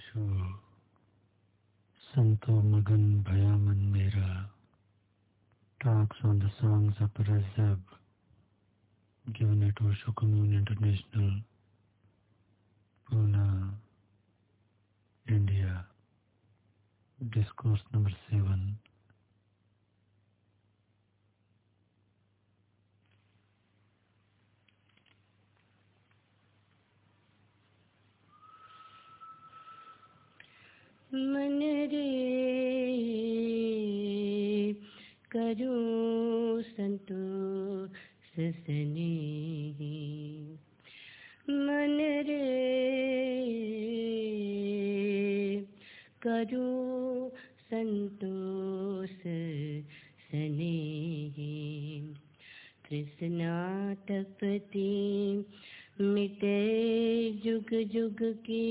Osho, Santo Magan Bhayaman Mera, talks on the songs of Razab, given at Osho Commune International, Pune, India. Discourse number seven. मन रे करो संतोष सने मन रे करो संतोष सने तृष्णा तपति मिटे जुग जुग की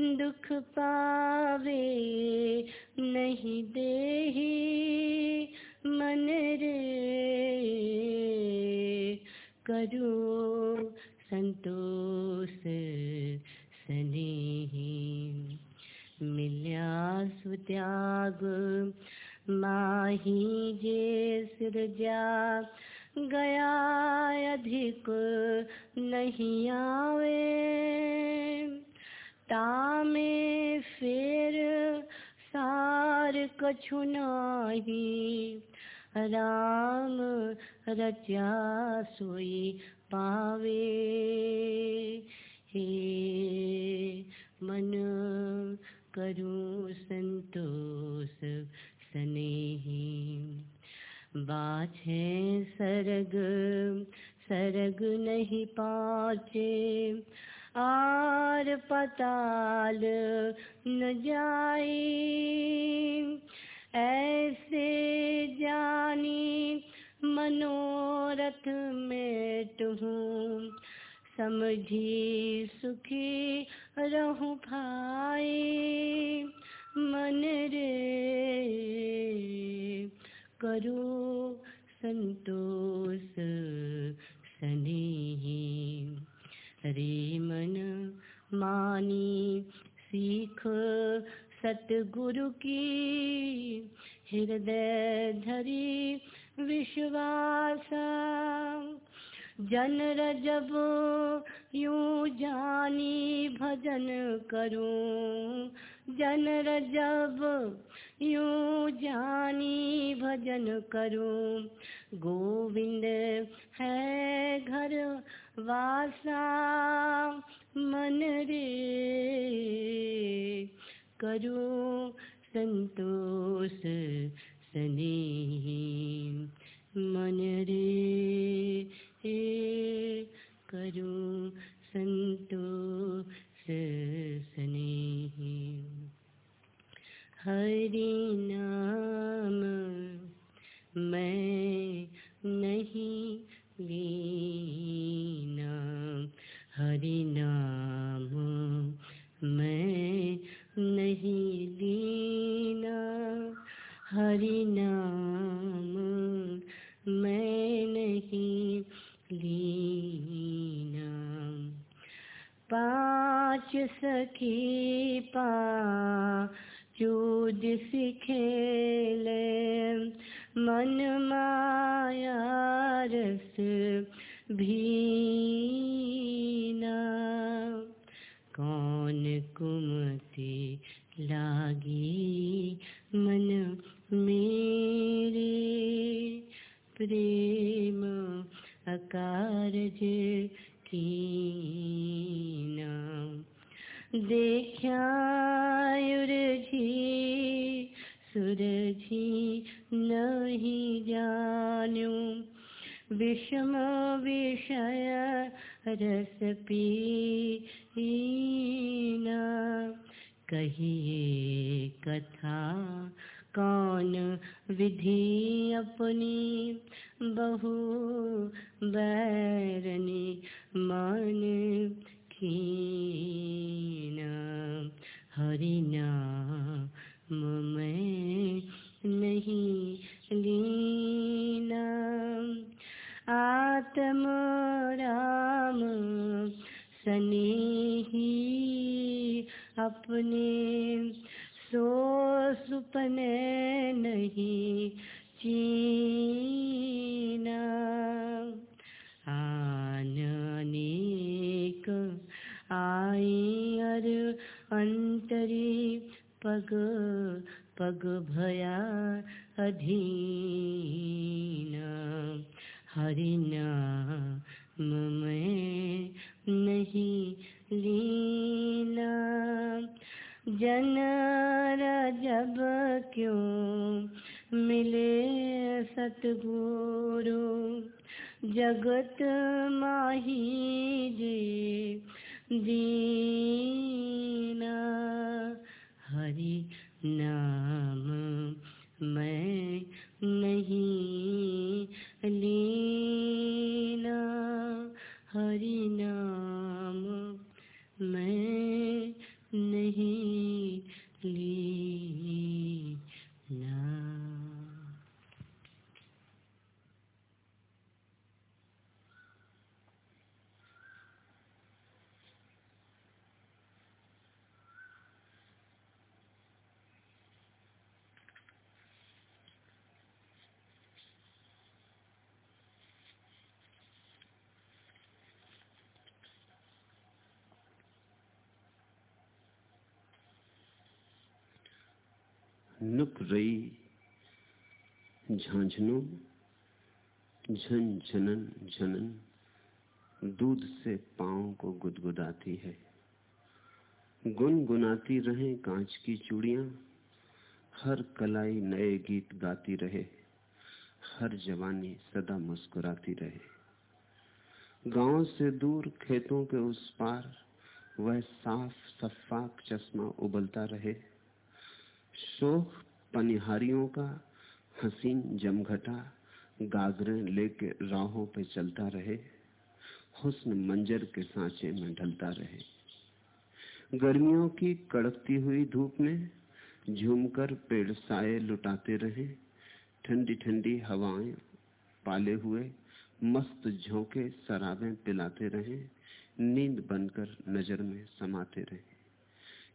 दुख पावे, नहीं दे मन रे। करो संतोष सने मिल्या सुत्याग, माही जे सिरजा गया अधिक नहीं आवे। तामे फेर सार कछु नाही। राम रचा सोई पावे। हे मन करूँ संतोष स्नेही। बाछे सरग सरग नहीं पाचे आर पताल न जाए। ऐसे जानी मनोरथ में तुहूँ समझी सुखी रहूँ भाई मन रे करो संतोष सनेही। रे मन मानी, सीख सतगुरु की। हृदय धरी विश्वास, जन रजब यूँ जानी भजन करूँ। जन रजब यूँ जानी भजन करूँ। गोविंद है घर वासा मन रे। करूँ संतोष सने मन रे। हे करूँ संतोष सने। हरि नाम मैं नहीं लीना हरि नाम। मैं नहीं लीना। हरि नाम। मैं नहीं लीना। पाँच सखी पा चूद सिखेले मन माया रस भीना। कौन कुमति लागी मन मेरे? प्रेम अकारज कीना। देखी सुरझी नहीं जानू। विषम विषय रस पीना कहिए कथा, कौन विधि अपनी? बहु बैरनी मन खीना। हरि नाम मैं नहीं लीना। आत्म राम सनेही अपने सो सुपने नहीं चीना आनेक आई अर अंतरी पग पग भया अधीन। हरिना में नहीं लीना। जन जब क्यों मिले सतगुरु? जगत माही जे दीना। हरि नाम मैं नहीं लीना हरि नाम मैं नहीं लीना नुक रई झांझनो झन झनन दूध से पाँव को गुदगुदाती है। गुनगुनाती रहे कांच की चूड़ियाँ, हर कलाई नए गीत गाती रहे, हर जवानी सदा मुस्कुराती रहे। गाँव से दूर खेतों के उस पार वह साफ़ सफाक चश्मा उबलता रहे। शोक, पनिहारियों का हसीन जमघटा गागरे लेके राहों पे चलता रहे, हुस्न मंजर के सांचे में ढलता रहे। गर्मियों की कड़कती हुई धूप में झूमकर पेड़ साए लुटाते रहे ठंडी ठंडी हवाएँ पाले हुए मस्त झोंके शराबें पिलाते रहे, नींद बनकर नज़र में समाते रहे।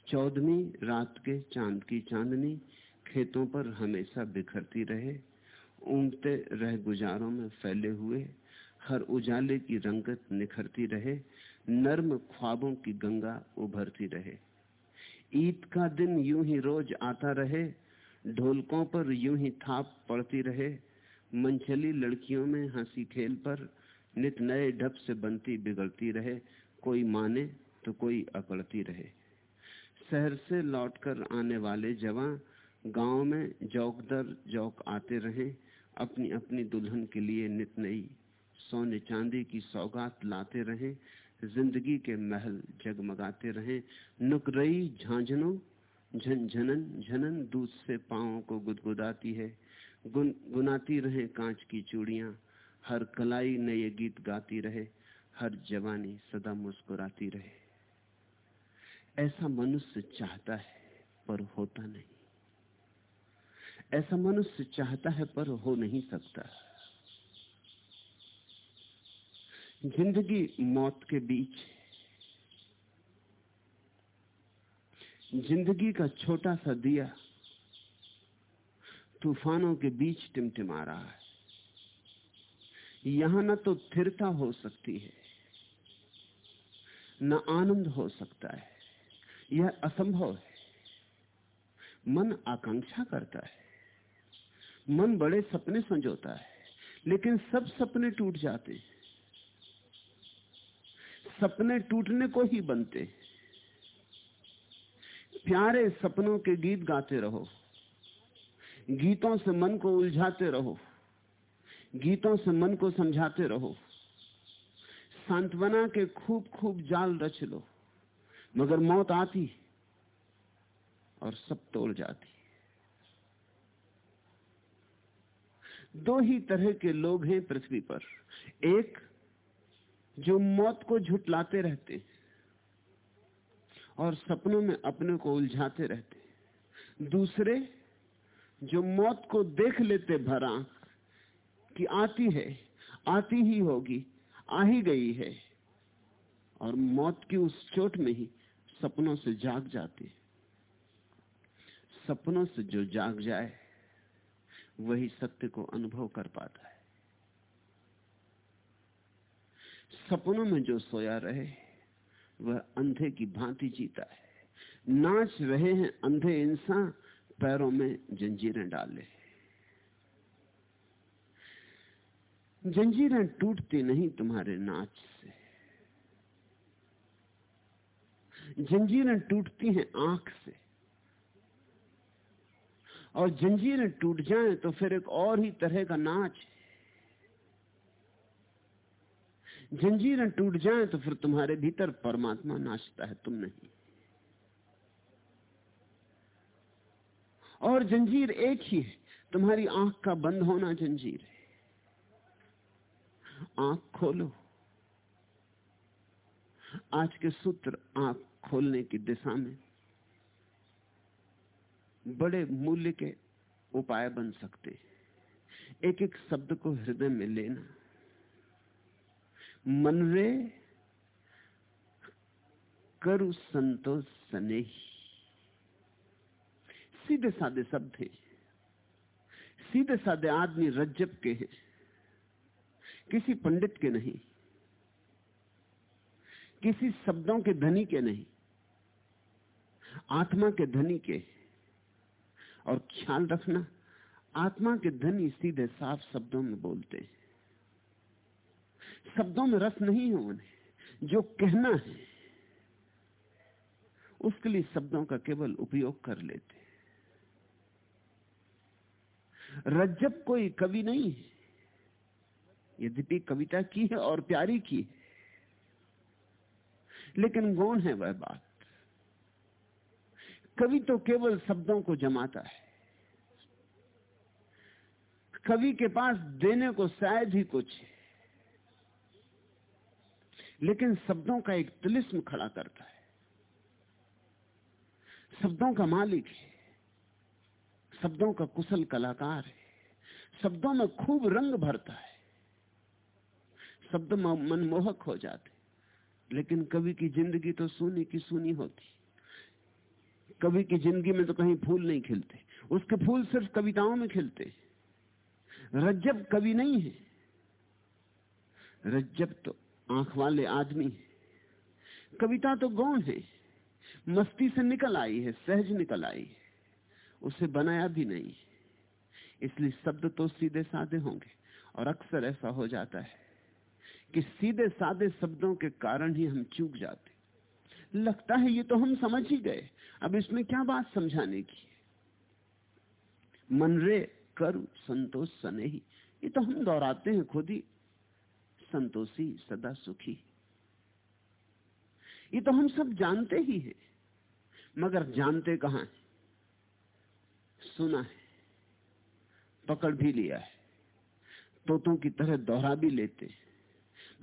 चौदहवीं रात के चाँद की चांदनी खेतों पर हमेशा बिखरती रहे उमते रह गुजारों में फैले हुए, हर उजाले की रंगत निखरती रहे, नर्म ख्वाबों की गंगा उभरती रहे। ईद का दिन यूँ ही रोज आता रहे, ढोलकों पर यूँ ही थाप पड़ती रहे, मंचली लड़कियों में हँसी खेल पर नित नए ढप से बनती बिगड़ती रहे, कोई माने तो कोई अकड़ती रहे। शहर से लौटकर आने वाले जवान गाँव में जौक दर जौक आते रहे अपनी अपनी दुल्हन के लिए नित नई सोने चांदी की सौगात लाते रहे, ज़िंदगी के महल जगमगाते रहे। नुकरई झांझनो झनझनन झनन दूध से पांवों को गुदगुदाती है। गुन, गुनाती रहे कांच की चूड़ियाँ, हर कलाई नए गीत गाती रहे, हर जवानी सदा मुस्कुराती रहे। ऐसा मनुष्य चाहता है पर होता नहीं। ऐसा मनुष्य चाहता है पर हो नहीं सकता। ज़िंदगी मौत के बीच ज़िंदगी का छोटा सा दिया तूफानों के बीच टिमटिमा रहा है। यहाँ न तो स्थिरता हो सकती है, न आनंद हो सकता है। यह असंभव है। मन आकांक्षा करता है। मन बड़े सपने संजोता है, लेकिन सब सपने टूट जाते हैं। सपने टूटने को ही बनते प्यारे सपनों के गीत गाते रहो। गीतों से मन को उलझाते रहो। गीतों से मन को समझाते रहो। सांत्वना के खूब खूब जाल रच लो। मगर मौत आती और सब तोड़ जाती। दो ही तरह के लोग हैं पृथ्वी पर। एक जो मौत को झुटलाते रहते और सपनों में अपने को उलझाते रहते। दूसरे जो मौत को देख लेते भरा कि आती है, आती ही होगी, आ ही गई है और मौत की उस चोट में ही सपनों से जाग जाती सपनों से जो जाग जाए, वही सत्य को अनुभव कर पाता है। सपनों में जो सोया रहे, वह अंधे की भांति जीता है। नाच रहे हैं अंधे इंसान, पैरों में जंजीरें डाले जंजीरें टूटती नहीं तुम्हारे नाच से। जंजीरें टूटती हैं आँख से। और जंजीरें टूट जाएँ तो फिर एक और ही तरह का नाच है। जंजीरें टूट जाएँ तो फिर तुम्हारे भीतर परमात्मा नाचता है, तुम नहीं। और जंजीर एक ही है, तुम्हारी आँख का बंद होना जंजीर है। आँख खोलो। आज के सूत्र आँख खोलने की दिशा में बड़े मूल्य के उपाय बन सकते हैं। एक एक शब्द को हृदय में लेना। मनरे करु संतोष सने सीधे साधे शब्द हैं। सीधे साधे आदमी रज्जब के हैं। किसी पंडित के नहीं। किसी शब्दों के धनी के नहीं। आत्मा के धनी के। और ख्याल रखना, आत्मा के धनी सीधे साफ़ शब्दों में बोलते हैं। शब्दों में रस नहीं है उन्हें, जो कहना है, उसके लिए शब्दों का केवल उपयोग कर लेते रज्जब कोई कवि नहीं है। यद्यपि कविता की है और प्यारी की है। लेकिन गौण है वह बात। कवि तो केवल शब्दों को जमाता है। कवि के पास देने को शायद ही कुछ है। लेकिन शब्दों का एक तिलिस्म खड़ा करता है। शब्दों का मालिक है। शब्दों का कुशल कलाकार है। शब्दों में खूब रंग भरता है। शब्द मनमोहक हो जाते लेकिन कवि की ज़िंदगी तो सुनी की सुनी होती कवि की ज़िंदगी में तो कहीं फूल नहीं खिलते। उसके फूल सिर्फ़ कविताओं में खिलते। रज्जब कवि नहीं है। रज्जब तो आँख वाले आदमी है। कविता तो गौण है। मस्ती से निकल आई है, सहज निकल आई है। उसे बनाया भी नहीं इसलिए शब्द तो सीधे साधे होंगे, और अक्सर ऐसा हो जाता है कि सीधे साधे शब्दों के कारण ही हम चूक जाते लगता है ये तो हम समझ ही गए। अब इसमें क्या बात समझाने की मन रे, कर, संतोष सने ही ये तो हम दोहराते हैं खुद ही। संतोषी सदा सुखी। ये तो हम सब जानते ही हैं। मगर जानते कहाँ है? सुना है। पकड़ भी लिया है। तोतों की तरह दोहरा भी लेते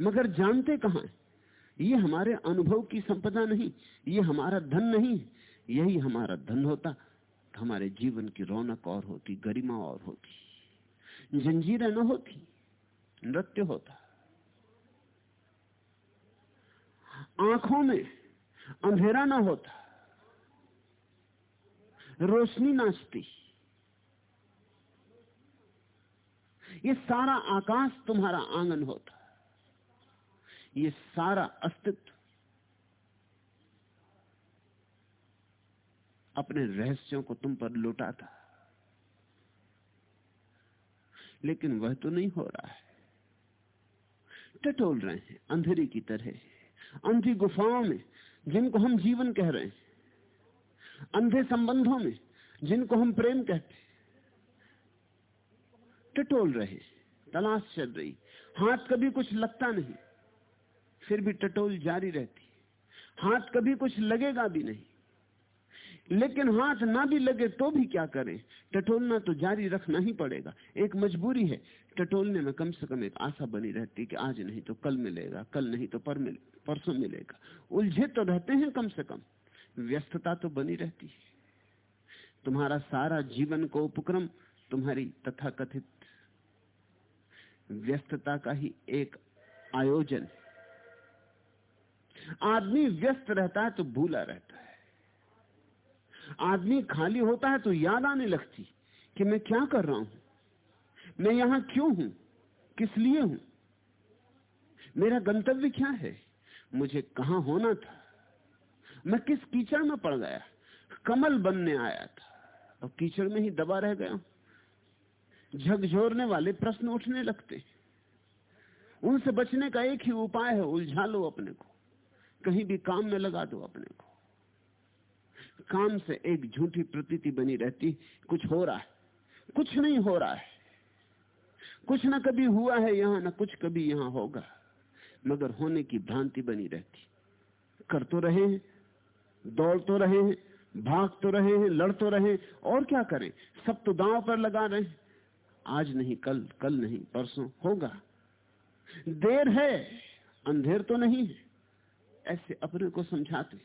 मगर जानते कहाँ है? ये हमारे अनुभव की संपदा नहीं, ये हमारा धन नहीं, यही हमारा धन होता। तो हमारे जीवन की रौनक और होती, गरिमा और होती। जंजीरें न होती, नृत्य होता। आँखों में अंधेरा ना होता। रोशनी नाचती। ये सारा आकाश तुम्हारा आँगन होता। ये सारा अस्तित्व अपने रहस्यों को तुम पर लुटा था। लेकिन वह तो नहीं हो रहा है। टटोल रहे हैं, अंधेरी की तरह अंधी गुफाओं में जिनको हम जीवन कह रहे हैं, अंधे संबंधों में जिनको हम प्रेम कहते हैं। टटोल रहे, तलाश चल रही, हाथ कभी कुछ लगता नहीं। फिर भी टटोल जारी रहती हाथ कभी कुछ लगेगा भी नहीं। लेकिन हाथ ना भी लगे तो भी क्या करें? टटोलना तो जारी रखना ही पड़ेगा। एक मजबूरी है, टटोलने में कम से कम एक आशा बनी रहती कि आज नहीं तो कल मिलेगा, कल नहीं तो पर मिले, परसों मिलेगा। उलझे तो रहते हैं कम से कम। व्यस्तता तो बनी रहती है। तुम्हारा सारा जीवन को उपक्रम तुम्हारी तथाकथित व्यस्तता का ही एक आयोजन आदमी व्यस्त रहता है तो भूला रहता है। आदमी खाली होता है तो याद आने लगती कि मैं क्या कर रहा हूँ? मैं यहाँ क्यों हूँ? किस लिए हूँ? मेरा गंतव्य क्या है? मुझे कहाँ होना था? मैं किस कीचड़ में पड़ गया? कमल बनने आया था। और कीचड़ में ही दबा रह गया झकझोरने वाले प्रश्न उठने लगते उनसे बचने का एक ही उपाय है, उलझा लो अपने को। कहीं भी काम में लगा दो अपने को। काम से एक झूठी प्रतीति बनी रहती, कुछ हो रहा है। कुछ नहीं हो रहा है। कुछ ना कभी हुआ है यहाँ, ना कुछ कभी यहाँ होगा। मगर होने की भ्रांति बनी रहती। कर तो रहे हैं, दौड़ तो रहे हैं, भाग तो रहे हैं, लड़ तो रहे और क्या करें? सब तो दांव पर लगा रहे हैं। आज नहीं, कल कल नहीं, परसों होगा। देर है, अंधेर तो नहीं है। ऐसे अपने को समझाते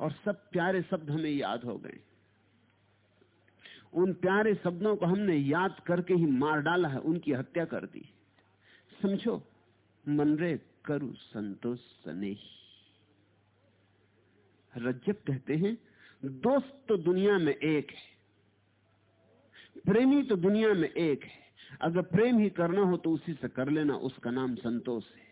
और सब प्यारे शब्द हमें याद हो गए। उन प्यारे शब्दों को हमने याद करके ही मार डाला है, उनकी हत्या कर दी। समझो, मनरे करु संतोष सने रज्जब कहते हैं, दोस्त तो दुनिया में एक है, प्रेमी तो दुनिया में एक है। अगर प्रेम ही करना हो तो उसी से कर लेना, उसका नाम संतोष है।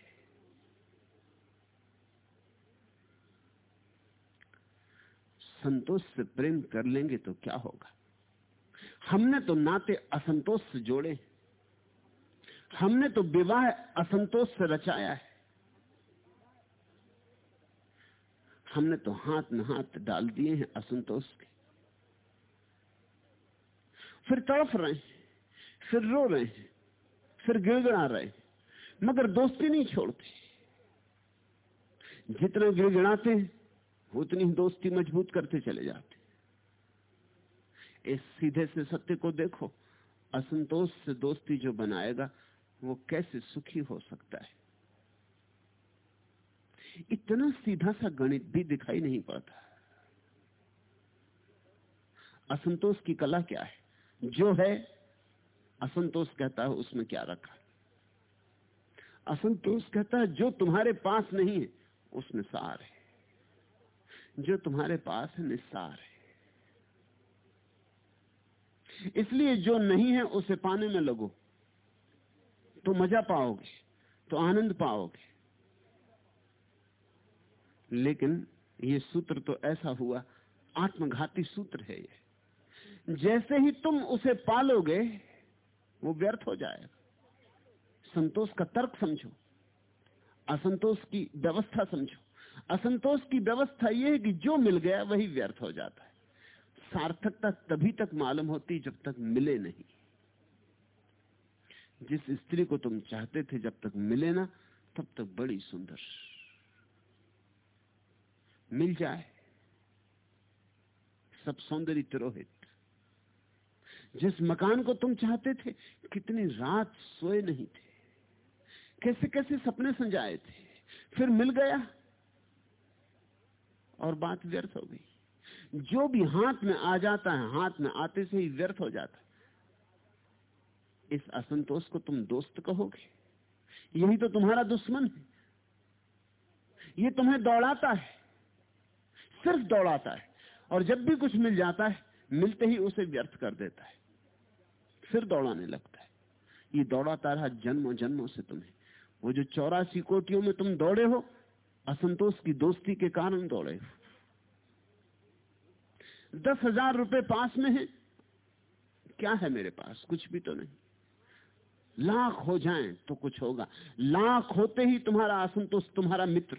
संतोष से प्रेम कर लेंगे तो क्या होगा? हमने तो नाते असंतोष से जोड़े हमने तो विवाह असंतोष से रचाया है। हमने तो हाथ में हाथ डाल दिए हैं असंतोष के। फिर तड़फ रहे हैं, फिर रो रहे हैं, फिर गिड़गिड़ा रहे हैं, मगर दोस्ती नहीं छोड़ते। जितना गिड़गिड़ाते हैं उतनी ही दोस्ती मज़बूत करते चले जाते। इस सीधे से सत्य को देखो, असंतोष से दोस्ती जो बनाएगा, वो कैसे सुखी हो सकता है? इतना सीधा सा गणित भी दिखाई नहीं पड़ता। असंतोष की कला क्या है? जो है, असंतोष कहता है, उसमें क्या रखा? असंतोष कहता है, जो तुम्हारे पास नहीं है, उसमें सार है। जो तुम्हारे पास है, निस्सार है। इसलिए जो नहीं है, उसे पाने में लगो। तो मज़ा पाओगे तो आनंद पाओगे। लेकिन ये सूत्र तो ऐसा हुआ, आत्मघाती सूत्र है ये। जैसे ही तुम उसे पालोगे, वो व्यर्थ हो जाएगा। संतोष का तर्क समझो, असंतोष की व्यवस्था समझो। असंतोष की व्यवस्था यह है कि जो मिल गया वही व्यर्थ हो जाता है। सार्थकता तभी तक मालूम होती जब तक मिले नहीं। जिस स्त्री को तुम चाहते थे जब तक मिले ना, तब तक बड़ी सुंदर। मिल जाए। सब सौंदर्य तिरोहित। जिस मकान को तुम चाहते थे, कितनी रात सोए नहीं थे। कैसे कैसे सपने संजाए थे। फिर मिल गया। और बात व्यर्थ हो गई। जो भी हाथ में आ जाता है, हाथ में आते से ही व्यर्थ हो जाता है। इस असंतोष को तुम दोस्त कहोगे। यही तो तुम्हारा दुश्मन है। ये तुम्हें दौड़ाता है। सिर्फ़ दौड़ाता है। और जब भी कुछ मिल जाता है, मिलते ही उसे व्यर्थ कर देता है। फिर दौड़ाने लगता है। ये दौड़ाता रहा जन्मों जन्मों से तुम्हें। वो जो चौरासी कोटियों में तुम दौड़े हो असंतोष की दोस्ती के कारण दौड़े। दस हज़ार रुपये पास में है। क्या है मेरे पास? कुछ भी तो नहीं। लाख हो जाएँ तो कुछ होगा। लाख होते ही तुम्हारा असंतोष तुम्हारा मित्र,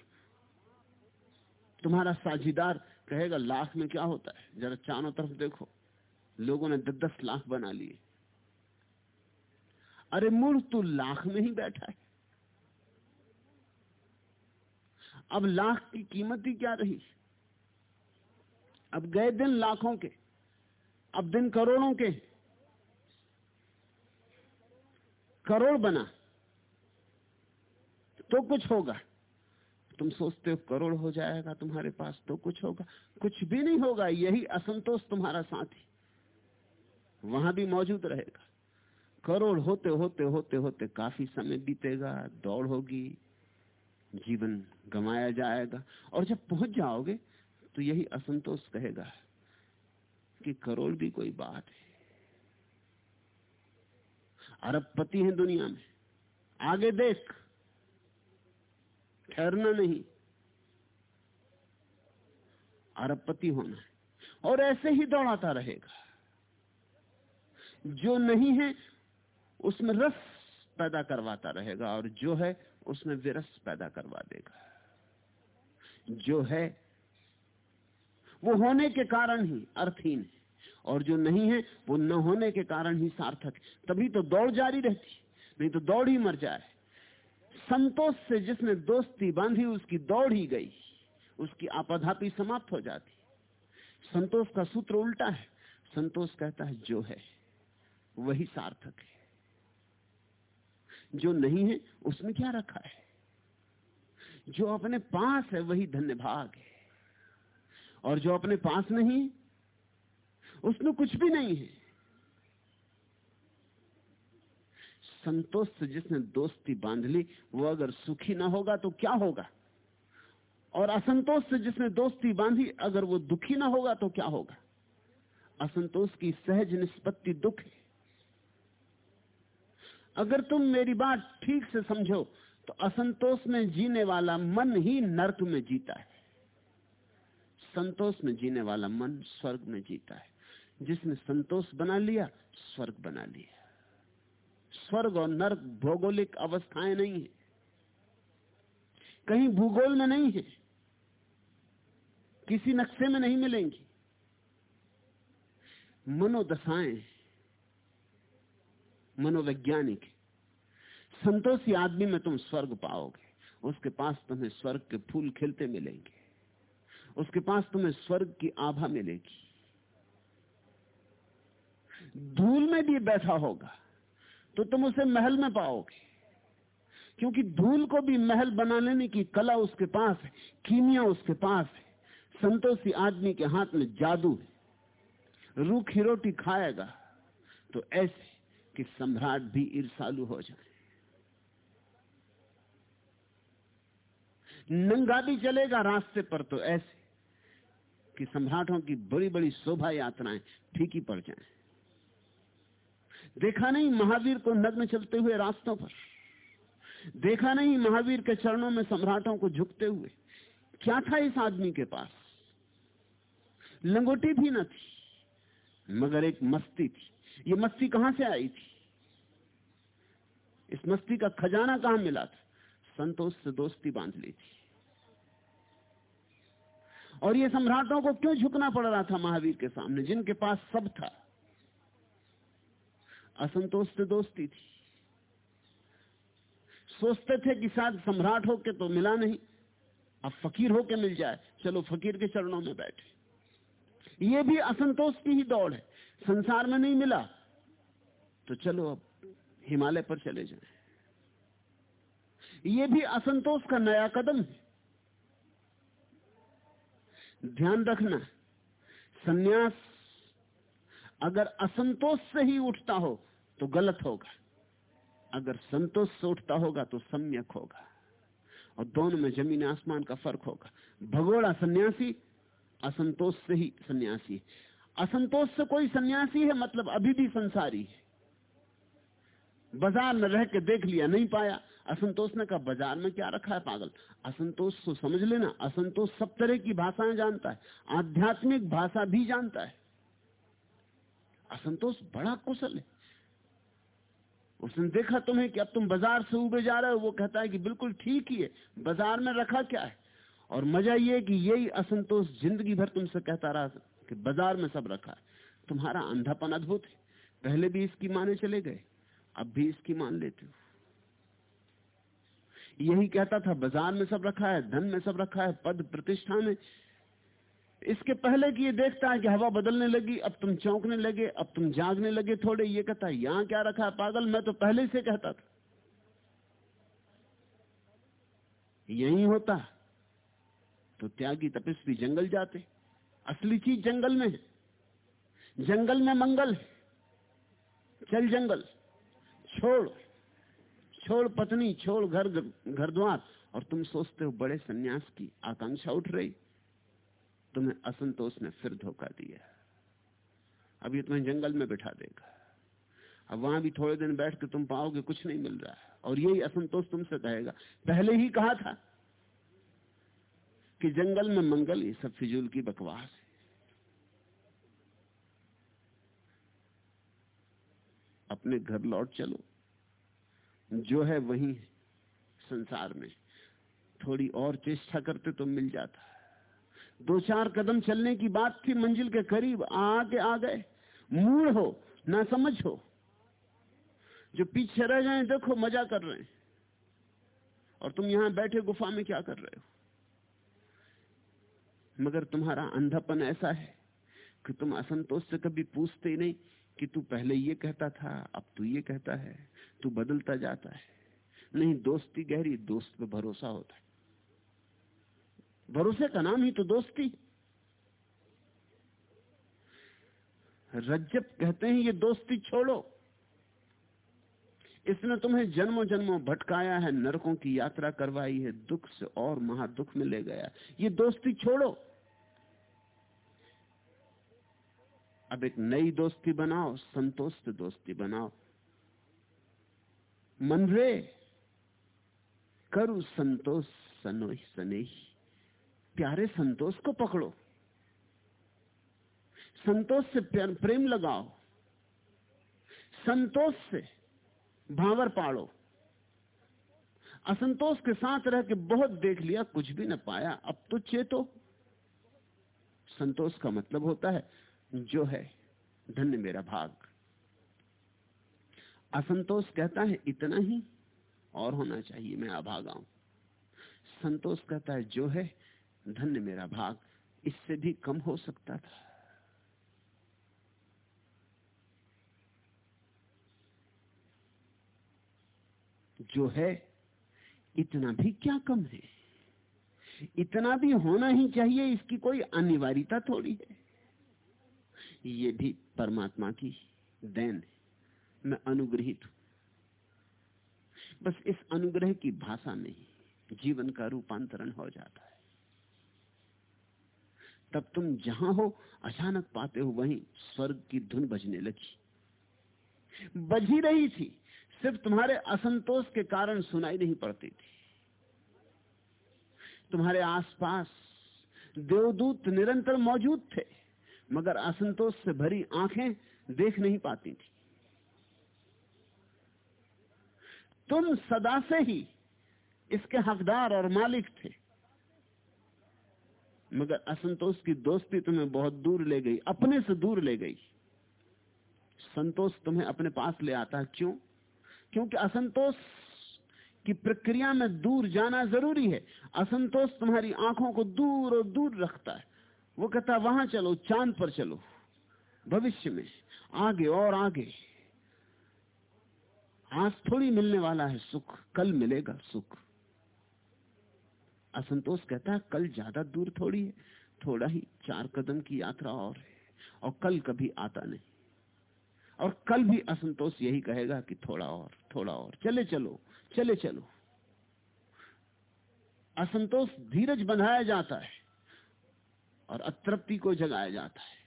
तुम्हारा साझीदार कहेगा, लाख में क्या होता है? जरा चारों तरफ़ देखो। लोगों ने दस दस लाख बना लिए। अरे मूर्ख, तू लाख में ही बैठा है। अब लाख की कीमत ही क्या रही? अब गए दिन लाखों के, अब दिन करोड़ों के। करोड़ बना तो कुछ होगा। तुम सोचते हो करोड़ हो जाएगा तुम्हारे पास तो कुछ होगा। कुछ भी नहीं होगा, यही असंतोष तुम्हारा साथी। वहाँ भी मौजूद रहेगा। करोड़ होते होते होते होते काफ़ी समय बीतेगा, दौड़ होगी जीवन गंवाया जाएगा और जब पहुँच जाओगे तो यही असंतोष कहेगा कि करोड़ भी कोई बात है। अरबपति है दुनिया में। आगे देख। ठहरना नहीं। अरबपति होना है। और ऐसे ही दौड़ाता रहेगा। जो नहीं है, उसमें रस पैदा करवाता रहेगा और जो है उसमें विरस पैदा करवा देगा। जो है, वो होने के कारण ही अर्थहीन है, और जो नहीं है, वो न होने के कारण ही सार्थक है। तभी तो दौड़ जारी रहती नहीं तो दौड़ ही मर जाए। संतोष से जिसने दोस्ती बांधी, उसकी दौड़ ही गई, उसकी आपाधापी समाप्त हो जाती संतोष का सूत्र उल्टा है, संतोष कहता है, जो है, वही सार्थक है। जो नहीं है, उसमें क्या रखा है? जो अपने पास है, वही धन्य भाग है। और जो अपने पास नहीं, उसमें कुछ भी नहीं है। संतोष से जिसने दोस्ती बाँध ली, वो अगर सुखी ना होगा तो क्या होगा? और असंतोष से जिसने दोस्ती बांधी, अगर वो दुखी ना होगा तो क्या होगा? असंतोष की सहज निष्पत्ति दुख है। अगर तुम मेरी बात ठीक से समझो तो असंतोष में जीने वाला मन ही नर्क में जीता है। संतोष में जीने वाला मन स्वर्ग में जीता है। जिसने संतोष बना लिया, स्वर्ग बना लिया। स्वर्ग और नर्क भौगोलिक अवस्थाएँ नहीं है। कहीं भूगोल में नहीं है। किसी नक्शे में नहीं मिलेंगी। मनोदशाएँ मनोवैज्ञानिक। संतोषी आदमी में तुम स्वर्ग पाओगे। उसके पास तुम्हें स्वर्ग के फूल खिलते मिलेंगे। उसके पास तुम्हें स्वर्ग की आभा मिलेगी। धूल में भी बैठा होगा तो तुम उसे महल में पाओगे। क्योंकि धूल को भी महल बना लेने की कला उसके पास है, कीमिया उसके पास है। संतोषी आदमी के हाथ में जादू है। रूखी रोटी खाएगा तो ऐसे कि सम्राट भी ईर्षालु हो जाए नंगा भी चलेगा रास्ते पर तो ऐसे कि सम्राटों की बड़ी बड़ी शोभा यात्राएँ फीकी पड़ जाएँ। देखा नहीं महावीर को नग्न चलते हुए रास्तों पर। देखा नहीं महावीर के चरणों में सम्राटों को झुकते हुए। क्या था इस आदमी के पास? लंगोटी भी न थी, मगर एक मस्ती थी। ये मस्ती कहाँ से आई थी? इस मस्ती का खजाना कहाँ मिला था? संतोष से दोस्ती बाँध ली थी। और ये सम्राटों को क्यों झुकना पड़ रहा था महावीर के सामने, जिनके पास सब था? असंतोष से दोस्ती थी। सोचते थे कि शायद सम्राट होके तो मिला नहीं। अब फकीर होके मिल जाए। चलो फकीर के चरणों में बैठे। ये भी असंतोष की ही दौड़ है। संसार में नहीं मिला तो चलो अब हिमालय पर चले जाए। ये भी असंतोष का नया कदम है। ध्यान रखना, सन्यास अगर असंतोष से ही उठता हो तो गलत होगा। अगर संतोष से उठता होगा तो सम्यक होगा। और दोनों में ज़मीन आसमान का फ़र्क होगा। भगोड़ा सन्यासी, असंतोष से ही सन्यासी। असंतोष से कोई सन्यासी है मतलब अभी भी संसारी है। बाज़ार में रह के देख लिया, नहीं पाया। असंतोष ने कहा, बाज़ार में क्या रखा है, पागल? असंतोष को समझ लेना, असंतोष सब तरह की भाषाएँ जानता है, आध्यात्मिक भाषा भी जानता है। असंतोष बड़ा कुशल है। उसने देखा तुम्हें कि अब तुम बाज़ार से उबे जा रहे हो, वो कहता है कि बिल्कुल ठीक ही है, बाज़ार में रखा क्या है? और मज़ा ये कि यही असंतोष ज़िंदगी भर तुमसे कहता रहा कि बाज़ार में सब रखा है। तुम्हारा अंधापन अद्भुत है। पहले भी इसकी माने चले गए, अब भी इसकी मान लेते हो। यही कहता था, बाज़ार में सब रखा है, धन में सब रखा है, पद प्रतिष्ठा में इसके पहले कि ये देखता है कि हवा बदलने लगी, अब तुम चौंकने लगे, अब तुम जागने लगे थोड़े, ये कहता है, यहाँ क्या रखा है, पागल? मैं तो पहले से कहता था। यही होता तो त्यागी तपस्वी जंगल जाते। असली चीज़ जंगल में है। जंगल में मंगल चल जंगल। छोड़। छोड़ पत्नी, छोड़ घर घर द्वार और तुम सोचते हो बड़े सन्यास की आकांक्षा उठ रही। तुम्हें असंतोष ने फिर धोखा दिया। अब ये तुम्हें जंगल में बिठा देगा। अब वहाँ भी थोड़े दिन बैठ के तुम पाओगे कुछ नहीं मिल रहा है। और यही असंतोष तुमसे कहेगा। पहले ही कहा था। कि जंगल में मंगल ये सब फिजूल की बकवास है। अपने घर लौट चलो। जो है वही है संसार में। थोड़ी और चेष्टा करते तो मिल जाता। दो चार कदम चलने की बात थी मंजिल के करीब, आगे आ गए। मूड हो, ना समझ हो। जो पीछे रह गए, देखो मज़ा कर रहे हैं। और तुम यहाँ बैठे गुफा में क्या कर रहे हो? मगर तुम्हारा अंधापन ऐसा है कि तुम असंतोष से कभी पूछते ही नहीं कि तू पहले ये कहता था, अब तू ये कहता है। तू बदलता जाता है। नहीं, दोस्ती गहरी, दोस्त पे भरोसा होता है। भरोसे का नाम ही तो दोस्ती। रज्जब कहते हैं, ये दोस्ती छोड़ो। इसने तुम्हें जन्मों जन्मों भटकाया है, नरकों की यात्रा करवाई है, दुख से और महादुख में ले गया। ये दोस्ती छोड़ो। अब एक नई दोस्ती बनाओ, संतोष से दोस्ती बनाओ। मन रे करू संतोष सनोई सनेही। प्यारे संतोष को पकड़ो। संतोष से प्रेम लगाओ। संतोष से भावर पाड़ो। असंतोष के साथ रह के बहुत देख लिया, कुछ भी न पाया। अब तो चेतो। संतोष का मतलब होता है, जो है, धन्य मेरा भाग। असंतोष कहता है, इतना ही और होना चाहिए, मैं अभागा हूँ। संतोष कहता है, जो है, धन्य मेरा भाग। इससे भी कम हो सकता था। जो है, इतना भी क्या कम है? इतना भी होना ही चाहिए, इसकी कोई अनिवार्यता थोड़ी है। ये भी परमात्मा की देन है। मैं अनुग्रहित हूँ। बस इस अनुग्रह की भाषा में ही जीवन का रूपांतरण हो जाता है। तब तुम जहाँ हो, अचानक पाते हो, वहीं स्वर्ग की धुन बजने लगी। बजी रही थी। सिर्फ़ तुम्हारे असंतोष के कारण सुनाई नहीं पड़ती थी। तुम्हारे आसपास देवदूत निरंतर मौजूद थे, मगर असंतोष से भरी आँखें देख नहीं पाती थी। तुम सदा से ही इसके हकदार और मालिक थे, मगर असंतोष की दोस्ती तुम्हें बहुत दूर ले गई, अपने से दूर ले गई। संतोष तुम्हें अपने पास ले आता क्यों? क्योंकि असंतोष की प्रक्रिया में दूर जाना ज़रूरी है। असंतोष तुम्हारी आँखों को दूर और दूर रखता है। वो कहता वहाँ चलो, चाँद पर चलो, भविष्य में, आगे और आगे। आज थोड़ी मिलने वाला है सुख, कल मिलेगा सुख। असंतोष कहता है, कल ज़्यादा दूर थोड़ी है, थोड़ा ही चार कदम की यात्रा और है, और कल कभी आता नहीं। और कल भी असंतोष यही कहेगा कि थोड़ा और थोड़ा और। चले चलो चले चलो। असंतोष धीरज बंधाया जाता है और अतृप्ति को जगाया जाता है।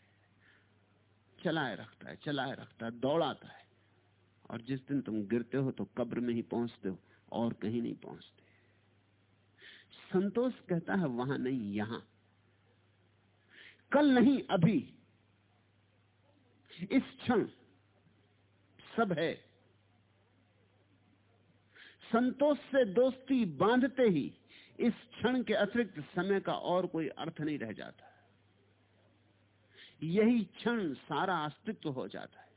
चलाए रखता है, चलाए रखता है, दौड़ाता है। और जिस दिन तुम गिरते हो तो कब्र में ही पहुँचते हो, और कहीं नहीं पहुँचते। संतोष कहता है, वहाँ नहीं, यहाँ। कल नहीं, अभी। इस क्षण सब है। संतोष से दोस्ती बांधते ही इस क्षण के अतिरिक्त समय का और कोई अर्थ नहीं रह जाता। यही क्षण सारा अस्तित्व हो जाता है।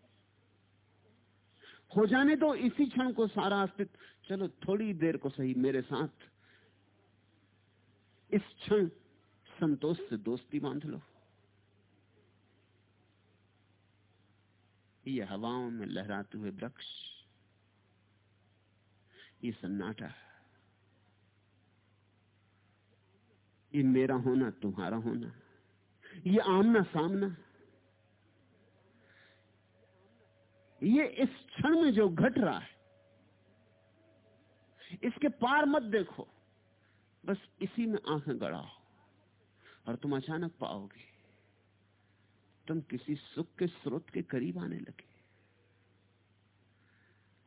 हो जाने दो इसी क्षण को सारा अस्तित्व। चलो थोड़ी देर को सही, मेरे साथ। इस क्षण संतोष से दोस्ती बाँध लो। ये हवाओं में लहराते हुए वृक्ष। ये सन्नाटा। ये मेरा होना, तुम्हारा होना। ये आमना सामना। ये इस क्षण में जो घट रहा है, इसके पार मत देखो। बस इसी में आँखें गड़ाओ और तुम अचानक पाओगे। तुम किसी सुख के स्रोत के करीब आने लगे।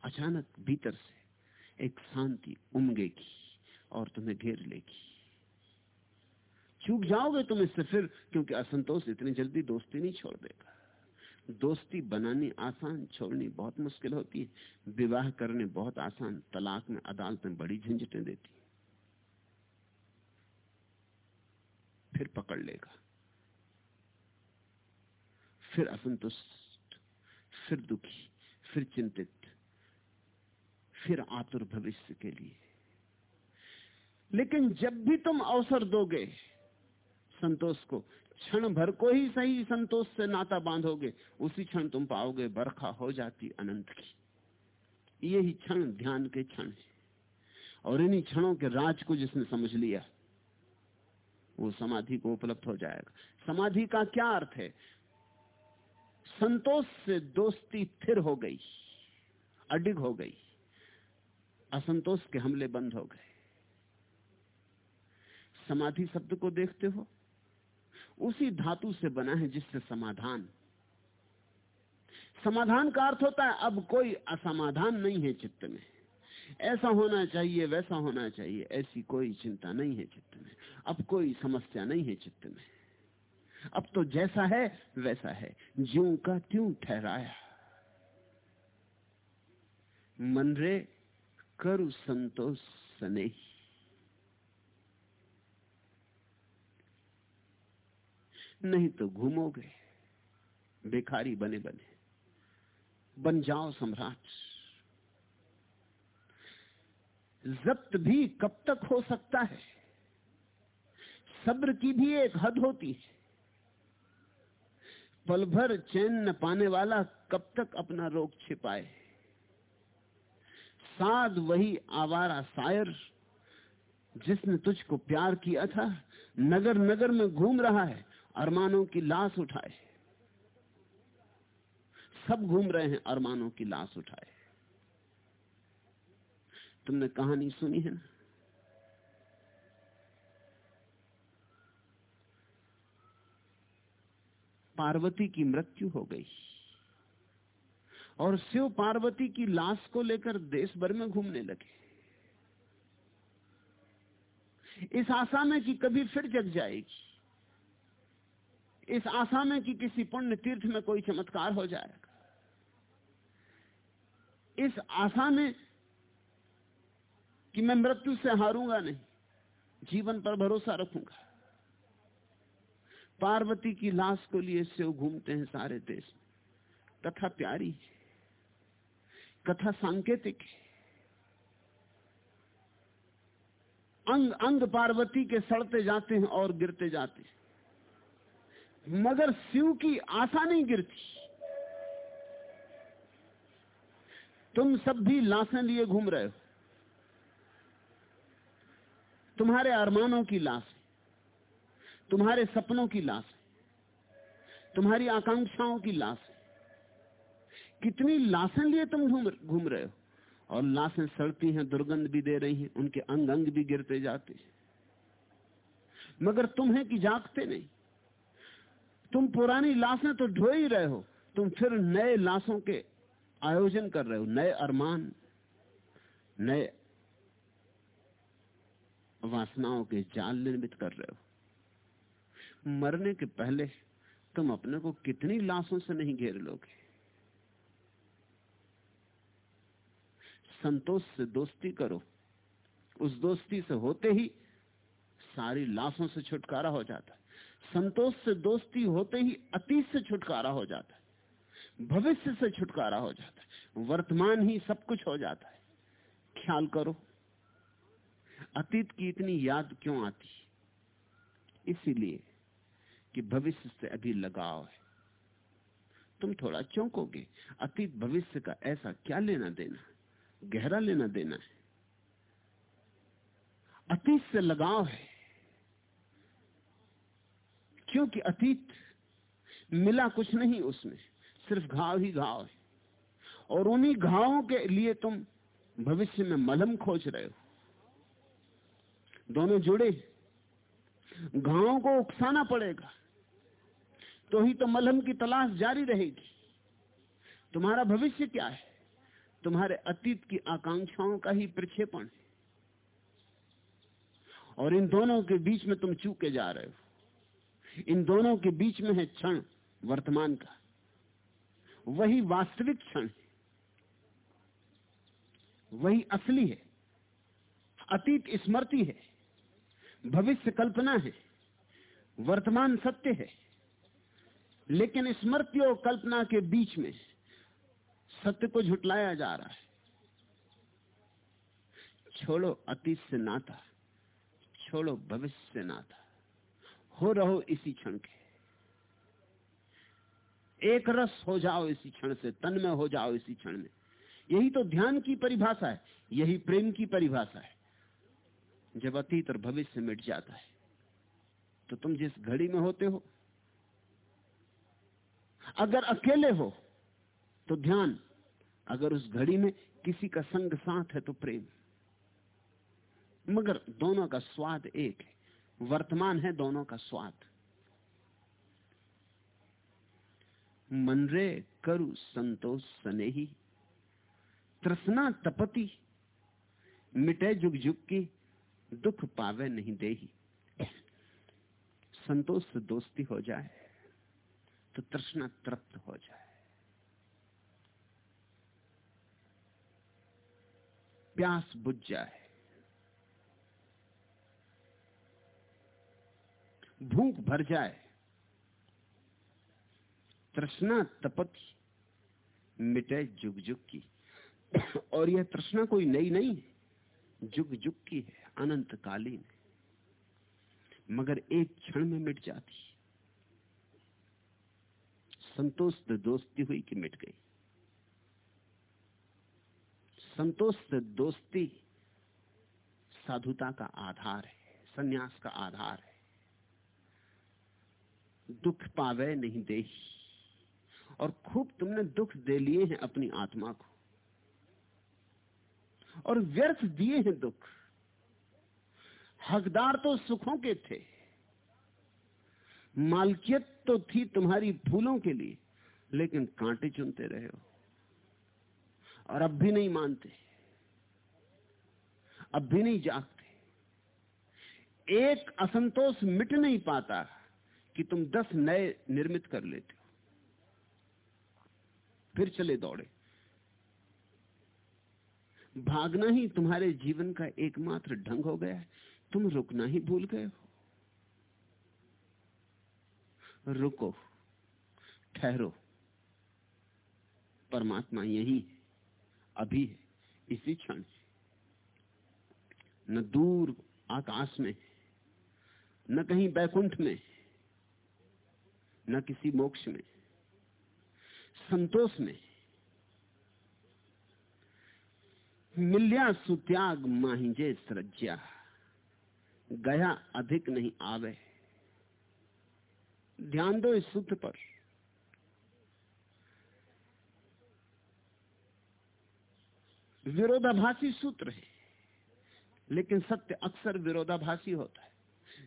अचानक भीतर से एक शांति उमगेगी और तुम्हें घेर लेगी। चूक जाओगे तुम इससे फिर, क्योंकि असंतोष इतनी जल्दी दोस्ती नहीं छोड़ देगा। दोस्ती बनानी आसान, छोड़नी बहुत मुश्किल होती है। विवाह करने बहुत आसान, तलाक में, अदालतें बड़ी झंझटें देती। फिर पकड़ लेगा। फिर असंतुष्ट, फिर दुखी, फिर चिंतित, फिर आतुर भविष्य के लिए। लेकिन जब भी तुम अवसर दोगे, संतोष को, क्षण भर को ही सही संतोष से नाता बांधोगे, उसी क्षण तुम पाओगे बरखा हो जाती अनंत की। यही क्षण ध्यान के क्षण है। और इन्हीं क्षणों के राज को जिसने समझ लिया, वो समाधि को उपलब्ध हो जाएगा। समाधि का क्या अर्थ है? संतोष से दोस्ती थिर हो गई, अडिग हो गई, असंतोष के हमले बंद हो गए। समाधि शब्द को देखते हो, उसी धातु से बना है जिससे समाधान। समाधान का अर्थ होता है, अब कोई असमाधान नहीं है चित्त में। ऐसा होना चाहिए, वैसा होना चाहिए, ऐसी कोई चिंता नहीं है चित्त में। अब कोई समस्या नहीं है चित्त में। अब तो जैसा है, वैसा है। ज्यो का त्यों ठहराया। मन रे करु संतोष सने नहीं तो घूमोगे बेखारी बने बने। बन जाओ सम्राट। जब्त भी कब तक हो सकता है? सब्र की भी एक हद होती है। पल भर चैन न पाने वाला कब तक अपना रोग छिपाए? साध वही आवारा शायर जिसने तुझको प्यार किया था नगर नगर में घूम रहा है, अरमानों की लाश उठाए। सब घूम रहे हैं, अरमानों की लाश उठाए। तुमने कहानी सुनी है ना? पार्वती की मृत्यु हो गई। और शिव पार्वती की लाश को लेकर देश भर में घूमने लगे। इस आशा में कि कभी फिर जग जाएगी। इस आशा में कि किसी पुण्य तीर्थ में कोई चमत्कार हो जाएगा। इस आशा में कि मैं मृत्यु से हारूँगा नहीं, जीवन पर भरोसा रखूँगा। पार्वती की लाश को लिए शिव घूमते हैं सारे देश। कथा प्यारी कथा सांकेतिक अंग अंग पार्वती के सड़ते जाते हैं और गिरते जाते हैं। मगर शिव की आशा नहीं गिरती। तुम सब भी लाशें लिए घूम रहे हो। तुम्हारे अरमानों की लाश। तुम्हारे सपनों की लाश है। तुम्हारी आकांक्षाओं की लाश है। कितनी लाशें लिए तुम घूम रहे हो? और लाशें सड़ती हैं, दुर्गंध भी दे रही हैं, उनके अंग अंग भी गिरते जाते हैं। मगर तुम है कि जागते नहीं। तुम पुरानी लाशें तो ढो ही रहे हो, तुम फिर नए लाशों के आयोजन कर रहे हो, नए अरमान, नए वासनाओं के जाल निर्मित कर रहे हो। मरने के पहले तुम अपने को कितनी लाशों से नहीं घेर लोगे? संतोष से दोस्ती करो। उस दोस्ती से होते ही सारी लाशों से छुटकारा हो जाता है। संतोष से दोस्ती होते ही अतीत से छुटकारा हो जाता है। भविष्य से छुटकारा हो जाता है। वर्तमान ही सब कुछ हो जाता है। ख्याल करो, अतीत की इतनी याद क्यों आती इसीलिए कि भविष्य से अभी लगाव है। तुम थोड़ा चौंकोगे, अतीत भविष्य का ऐसा क्या लेना देना गहरा लेना देना है। अतीत से लगाव है। क्योंकि अतीत मिला कुछ नहीं उसमें, सिर्फ़ घाव ही घाव है। और उन्हीं घावों के लिए तुम भविष्य में मलम खोज रहे हो। दोनों जुड़े। घावों को उकसाना पड़ेगा। तो ही तो मलहम की तलाश जारी रहेगी। तुम्हारा भविष्य क्या है? तुम्हारे अतीत की आकांक्षाओं का ही प्रक्षेपण है। और इन दोनों के बीच में तुम चूके जा रहे हो। इन दोनों के बीच में है क्षण वर्तमान का। वही वास्तविक क्षण है। वही असली है। अतीत स्मृति है। भविष्य कल्पना है। वर्तमान सत्य है। लेकिन स्मृति और कल्पना के बीच में सत्य को झुटलाया जा रहा है। छोड़ो अतीत से नाता, छोड़ो भविष्य से नाता, हो रहो इसी क्षण के। एक रस हो जाओ इसी क्षण से तन में हो जाओ इसी क्षण में। यही तो ध्यान की परिभाषा है, यही प्रेम की परिभाषा है। जब अतीत और भविष्य मिट जाता है तो तुम जिस घड़ी में होते हो अगर अकेले हो तो ध्यान, अगर उस घड़ी में किसी का संग साथ है तो प्रेम। मगर दोनों का स्वाद एक है, वर्तमान है दोनों का स्वाद। मनरे करु संतोष सनेही, तृष्णा तपति, मिटे जुग जुग की दुख पावे नहीं दे संतोष से दोस्ती हो जाए। तो तृष्णा तृप्त हो जाए। प्यास बुझ जाए। भूख भर जाए। तृष्णा तपति मिटे जुग जुग की। और यह तृष्णा कोई नई नहीं है, जुग जुग की है अनंत कालीन मगर एक क्षण में मिट जाती संतोष से दोस्ती हुई कि मिट गई? संतोष से दोस्ती साधुता का आधार है, सन्यास का आधार है। दुख पावे नहीं दे और खूब तुमने दुख दे लिए हैं अपनी आत्मा को, और व्यर्थ दिए हैं दुख। हकदार तो सुखों के थे मालकियत तो थी तुम्हारी फूलों के लिए, लेकिन कांटे चुनते रहे हो। और अब भी नहीं मानते, अब भी नहीं जागते। एक असंतोष मिट नहीं पाता कि तुम दस नए निर्मित कर लेते हो। फिर चले दौड़े। भागना ही तुम्हारे जीवन का एकमात्र ढंग हो गया है। तुम रुकना ही भूल गए हो। रुको, ठहरो। परमात्मा यही अभी है, इसी क्षण न दूर आकाश में, न कहीं बैकुंठ में, न किसी मोक्ष में, संतोष में। मिल्या सुत्याग माहिजे सृज्या, गया अधिक नहीं आवे। ध्यान दो इस सूत्र पर। विरोधाभासी सूत्र है, लेकिन सत्य अक्सर विरोधाभासी होता है।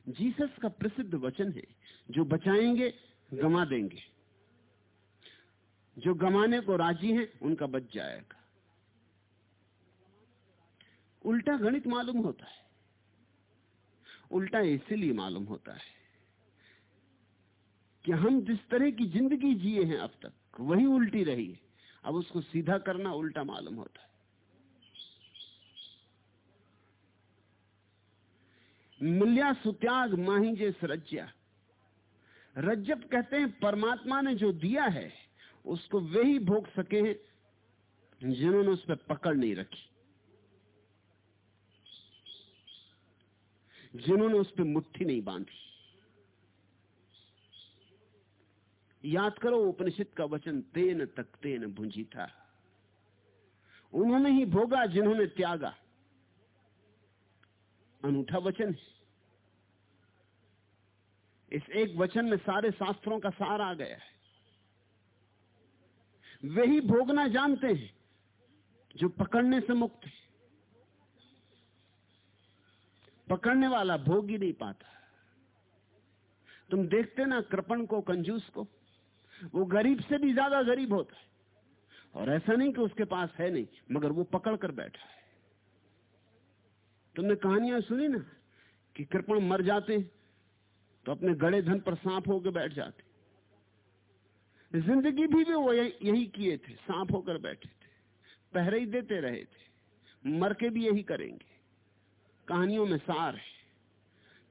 जीसस का प्रसिद्ध वचन है, जो बचाएँगे गमा देंगे। जो गमाने को राज़ी हैं, उनका बच जाएगा। उल्टा गणित मालूम होता है। उल्टा इसीलिए मालूम होता है। कि हम जिस तरह की ज़िंदगी जिए हैं अब तक, वही उल्टी रही है। अब उसको सीधा करना उल्टा मालूम होता है। मिल्या सुत्याग माही जे सरज्या रज्जब कहते हैं, परमात्मा ने जो दिया है, उसको वे ही भोग सके हैं जिन्होंने उस पर पकड़ नहीं रखी। जिन्होंने उस पर मुट्ठी नहीं बांधी। याद करो उपनिषद का वचन, तेन तक तेन भुंजी था। उन्होंने ही भोगा जिन्होंने त्यागा। अनूठा वचन है। इस एक वचन में सारे शास्त्रों का सार आ गया है। वे ही भोगना जानते हैं, जो पकड़ने से मुक्त है। पकड़ने वाला भोग ही नहीं पाता। तुम देखते ना कृपण को, कंजूस को। वो गरीब से भी ज़्यादा गरीब होता है। और ऐसा नहीं कि उसके पास है नहीं मगर वो पकड़ कर बैठा है। तुमने कहानियाँ सुनी ना कि कृपण मर जाते तो अपने गड़े धन पर सांप होकर बैठ जाते। ज़िंदगी भी, भी वो यही किए थे सांप होकर बैठे थे। पहरे ही देते रहे थे मर के भी यही करेंगे। कहानियों में सार है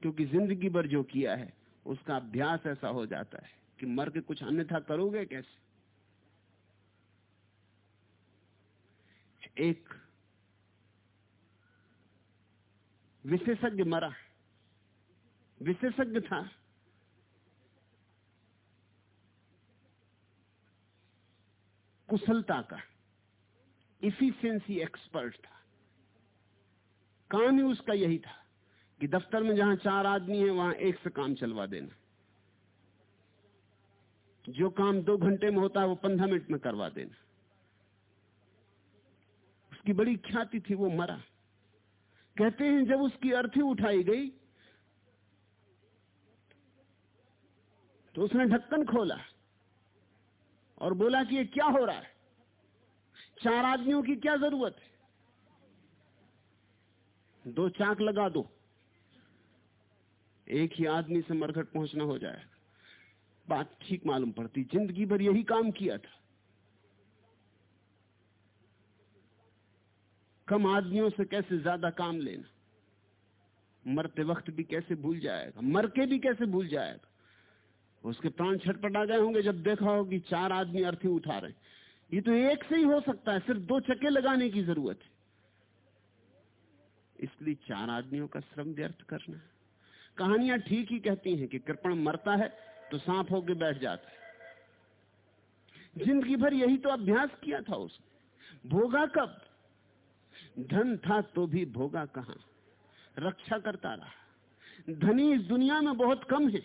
क्योंकि ज़िंदगी भर जो किया है उसका अभ्यास ऐसा हो जाता है। कि मर के कुछ अन्यथा करोगे कैसे? एक विशेषज्ञ मरा। विशेषज्ञ था। कुशलता का। इफिशियंसी एक्सपर्ट था। काम ही उसका यही था कि दफ्तर में जहाँ चार आदमी है, वहाँ एक से काम चलवा देना। जो काम दो घंटे में होता है, वो पंद्रह मिनट में करवा देना। उसकी बड़ी ख्याति थी, वो मरा। कहते हैं, जब उसकी अर्थी उठाई गई तो उसने ढक्कन खोला और बोला कि ये क्या हो रहा है? चार आदमियों की क्या ज़रूरत है? दो चाक लगा दो। एक ही आदमी से मरघट पहुँचना हो जाएगा। बात ठीक मालूम पड़ती। ज़िंदगी भर यही काम किया था। कम आदमियों से कैसे ज़्यादा काम लेना? मरते वक्त भी कैसे भूल जाएगा? मर के भी कैसे भूल जाएगा? उसके प्राण छटपटा गए होंगे जब देखा हो कि चार आदमी अर्थी उठा रहे ये तो एक से ही हो सकता है, सिर्फ़ दो चक्के लगाने की ज़रूरत है। इसलिए चार आदमियों का श्रम व्यर्थ करना कहानियाँ ठीक ही कहती हैं कि कृपण मरता है तो सांप होके बैठ जाता ज़िंदगी भर यही तो अभ्यास किया था उसने। भोगा कब? धन था तो भी भोगा कहा? रक्षा करता रहा। धनी इस दुनिया में बहुत कम है,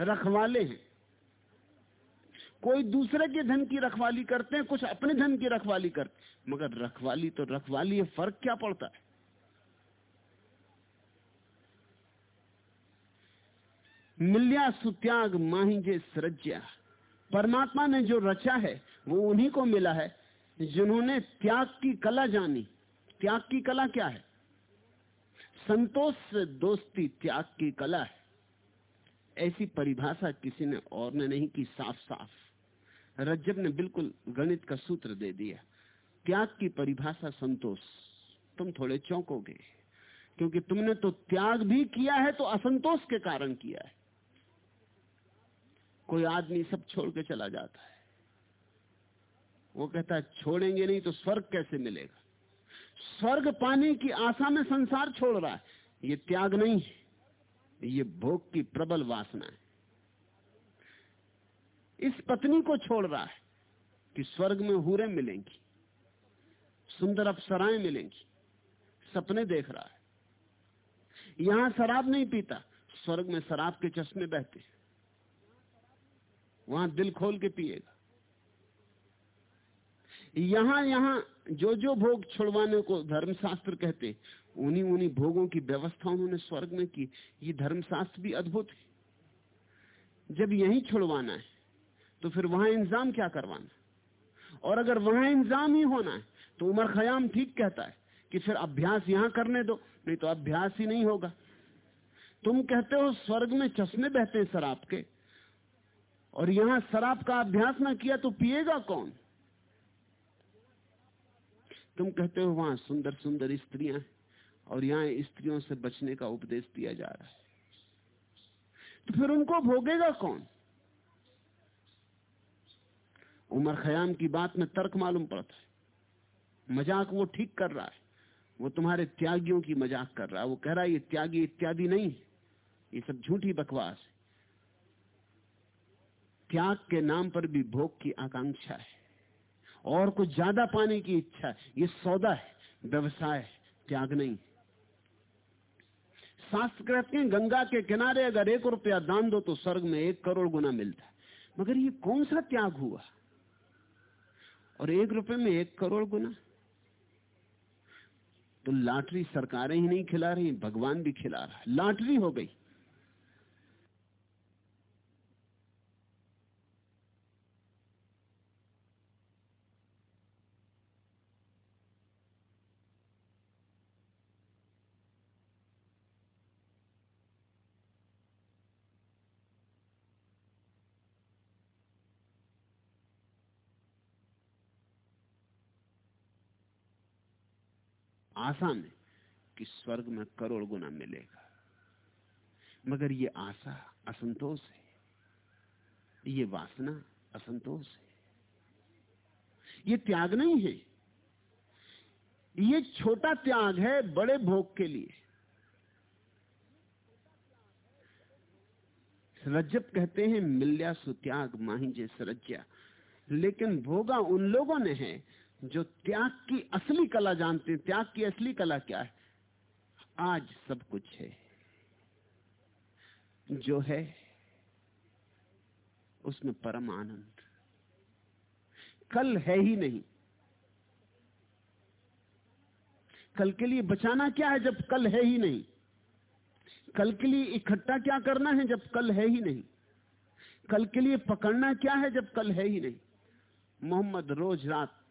रखवाले हैं। कोई दूसरे के धन की रखवाली करते हैं, कुछ अपने धन की रखवाली करते मगर रखवाली तो रखवाली है, फ़र्क क्या पड़ता है? मिल्या सुत्याग माहिजे सृज्या। परमात्मा ने जो रचा है, वो उन्हीं को मिला है, जिन्होंने त्याग की कला जानी। त्याग की कला क्या है? संतोष से दोस्ती त्याग की कला है। ऐसी परिभाषा किसी ने और ने नहीं की साफ़ साफ़ रज्जब ने बिल्कुल गणित का सूत्र दे दिया। त्याग की परिभाषा संतोष। तुम थोड़े चौंकोगे, क्योंकि तुमने तो त्याग भी किया है तो असंतोष के कारण किया है। कोई आदमी सब छोड़ के चला जाता है। वो कहता है, छोड़ेंगे नहीं तो स्वर्ग कैसे मिलेगा? स्वर्ग पाने की आशा में संसार छोड़ रहा है। ये त्याग नहीं है। ये भोग की प्रबल वासना है। इस पत्नी को छोड़ रहा है कि स्वर्ग में हूरें मिलेंगी, सुंदर अप्सराएँ मिलेंगी, सपने देख रहा है। यहाँ शराब नहीं पीता, स्वर्ग में शराब के चश्मे बहते हैं। वहाँ दिल खोल के पिएगा। यहाँ यहाँ जो जो भोग छुड़वाने को धर्मशास्त्र कहते, उन्हीं उन्हीं भोगों की व्यवस्था उन्होंने स्वर्ग में की। ये धर्मशास्त्र भी अद्भुत है। जब यही छुड़वाना है तो फिर वहाँ इंतज़ाम क्या करवाना? और अगर वहाँ इंतज़ाम ही होना है तो उमर खयाम ठीक कहता है कि फिर अभ्यास यहाँ करने दो, नहीं तो अभ्यास ही नहीं होगा। तुम कहते हो, स्वर्ग में चश्मे बहते हैं शराब के और यहाँ शराब का अभ्यास ना किया तो पिएगा कौन? तुम कहते हो वहाँ सुंदर सुंदर स्त्रियाँ और यहाँ स्त्रियों से बचने का उपदेश दिया जा रहा है। तो फिर उनको भोगेगा कौन? उमर खयाम की बात में तर्क मालूम पड़ता है। मज़ाक वो ठीक कर रहा है। वो तुम्हारे त्यागियों की मज़ाक कर रहा है। वो कह रहा है, ये त्यागी इत्यादि नहीं ये सब झूठी बकवास है। त्याग के नाम पर भी भोग की आकांक्षा है। और कुछ ज़्यादा पाने की इच्छा है। ये सौदा है, व्यवसाय है, त्याग नहीं शास्त्र कहते हैं गंगा के किनारे अगर एक रुपया दान दो तो स्वर्ग में एक करोड़ गुना मिलता है। मगर ये कौन सा त्याग हुआ? और एक रुपए में एक करोड़ गुना? तो लॉटरी सरकारें ही नहीं खिला रही, भगवान भी खिला रहा। लॉटरी हो गई। आशा में कि स्वर्ग में करोड़ गुना मिलेगा। मगर ये आशा असंतोष है। ये वासना असंतोष है। ये त्याग नहीं है। ये छोटा त्याग है बड़े भोग के लिए। रज्जब कहते हैं, मिल्या सुत्याग माहिजे सरज्या लेकिन भोगा उन लोगों ने है जो त्याग की असली कला जानते हैं, त्याग की असली कला क्या है? आज सब कुछ है। जो है, उसमें परम आनंद। कल है ही नहीं। कल के लिए बचाना क्या है जब कल है ही नहीं? कल के लिए इकट्ठा क्या करना है जब कल है ही नहीं? कल के लिए पकड़ना क्या है जब कल है ही नहीं? मोहम्मद रोज रात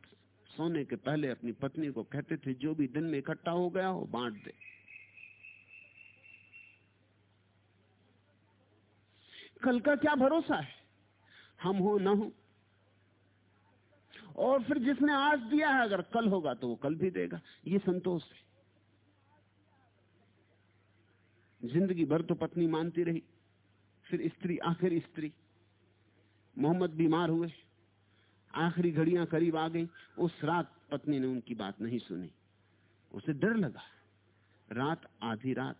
सोने के पहले अपनी पत्नी को कहते थे, जो भी दिन में इकट्ठा हो गया हो, बांट दे। कल का क्या भरोसा है? हम हो ना हो। और फिर जिसने आज दिया है, अगर कल होगा तो वो कल भी देगा। ये संतोष है। ज़िंदगी भर तो पत्नी मानती रही, फिर स्त्री, आखिर स्त्री। मोहम्मद बीमार हुए। आखिरी घड़ियाँ करीब आ गई। उस रात पत्नी ने उनकी बात नहीं सुनी। उसे डर लगा। रात, आधी रात,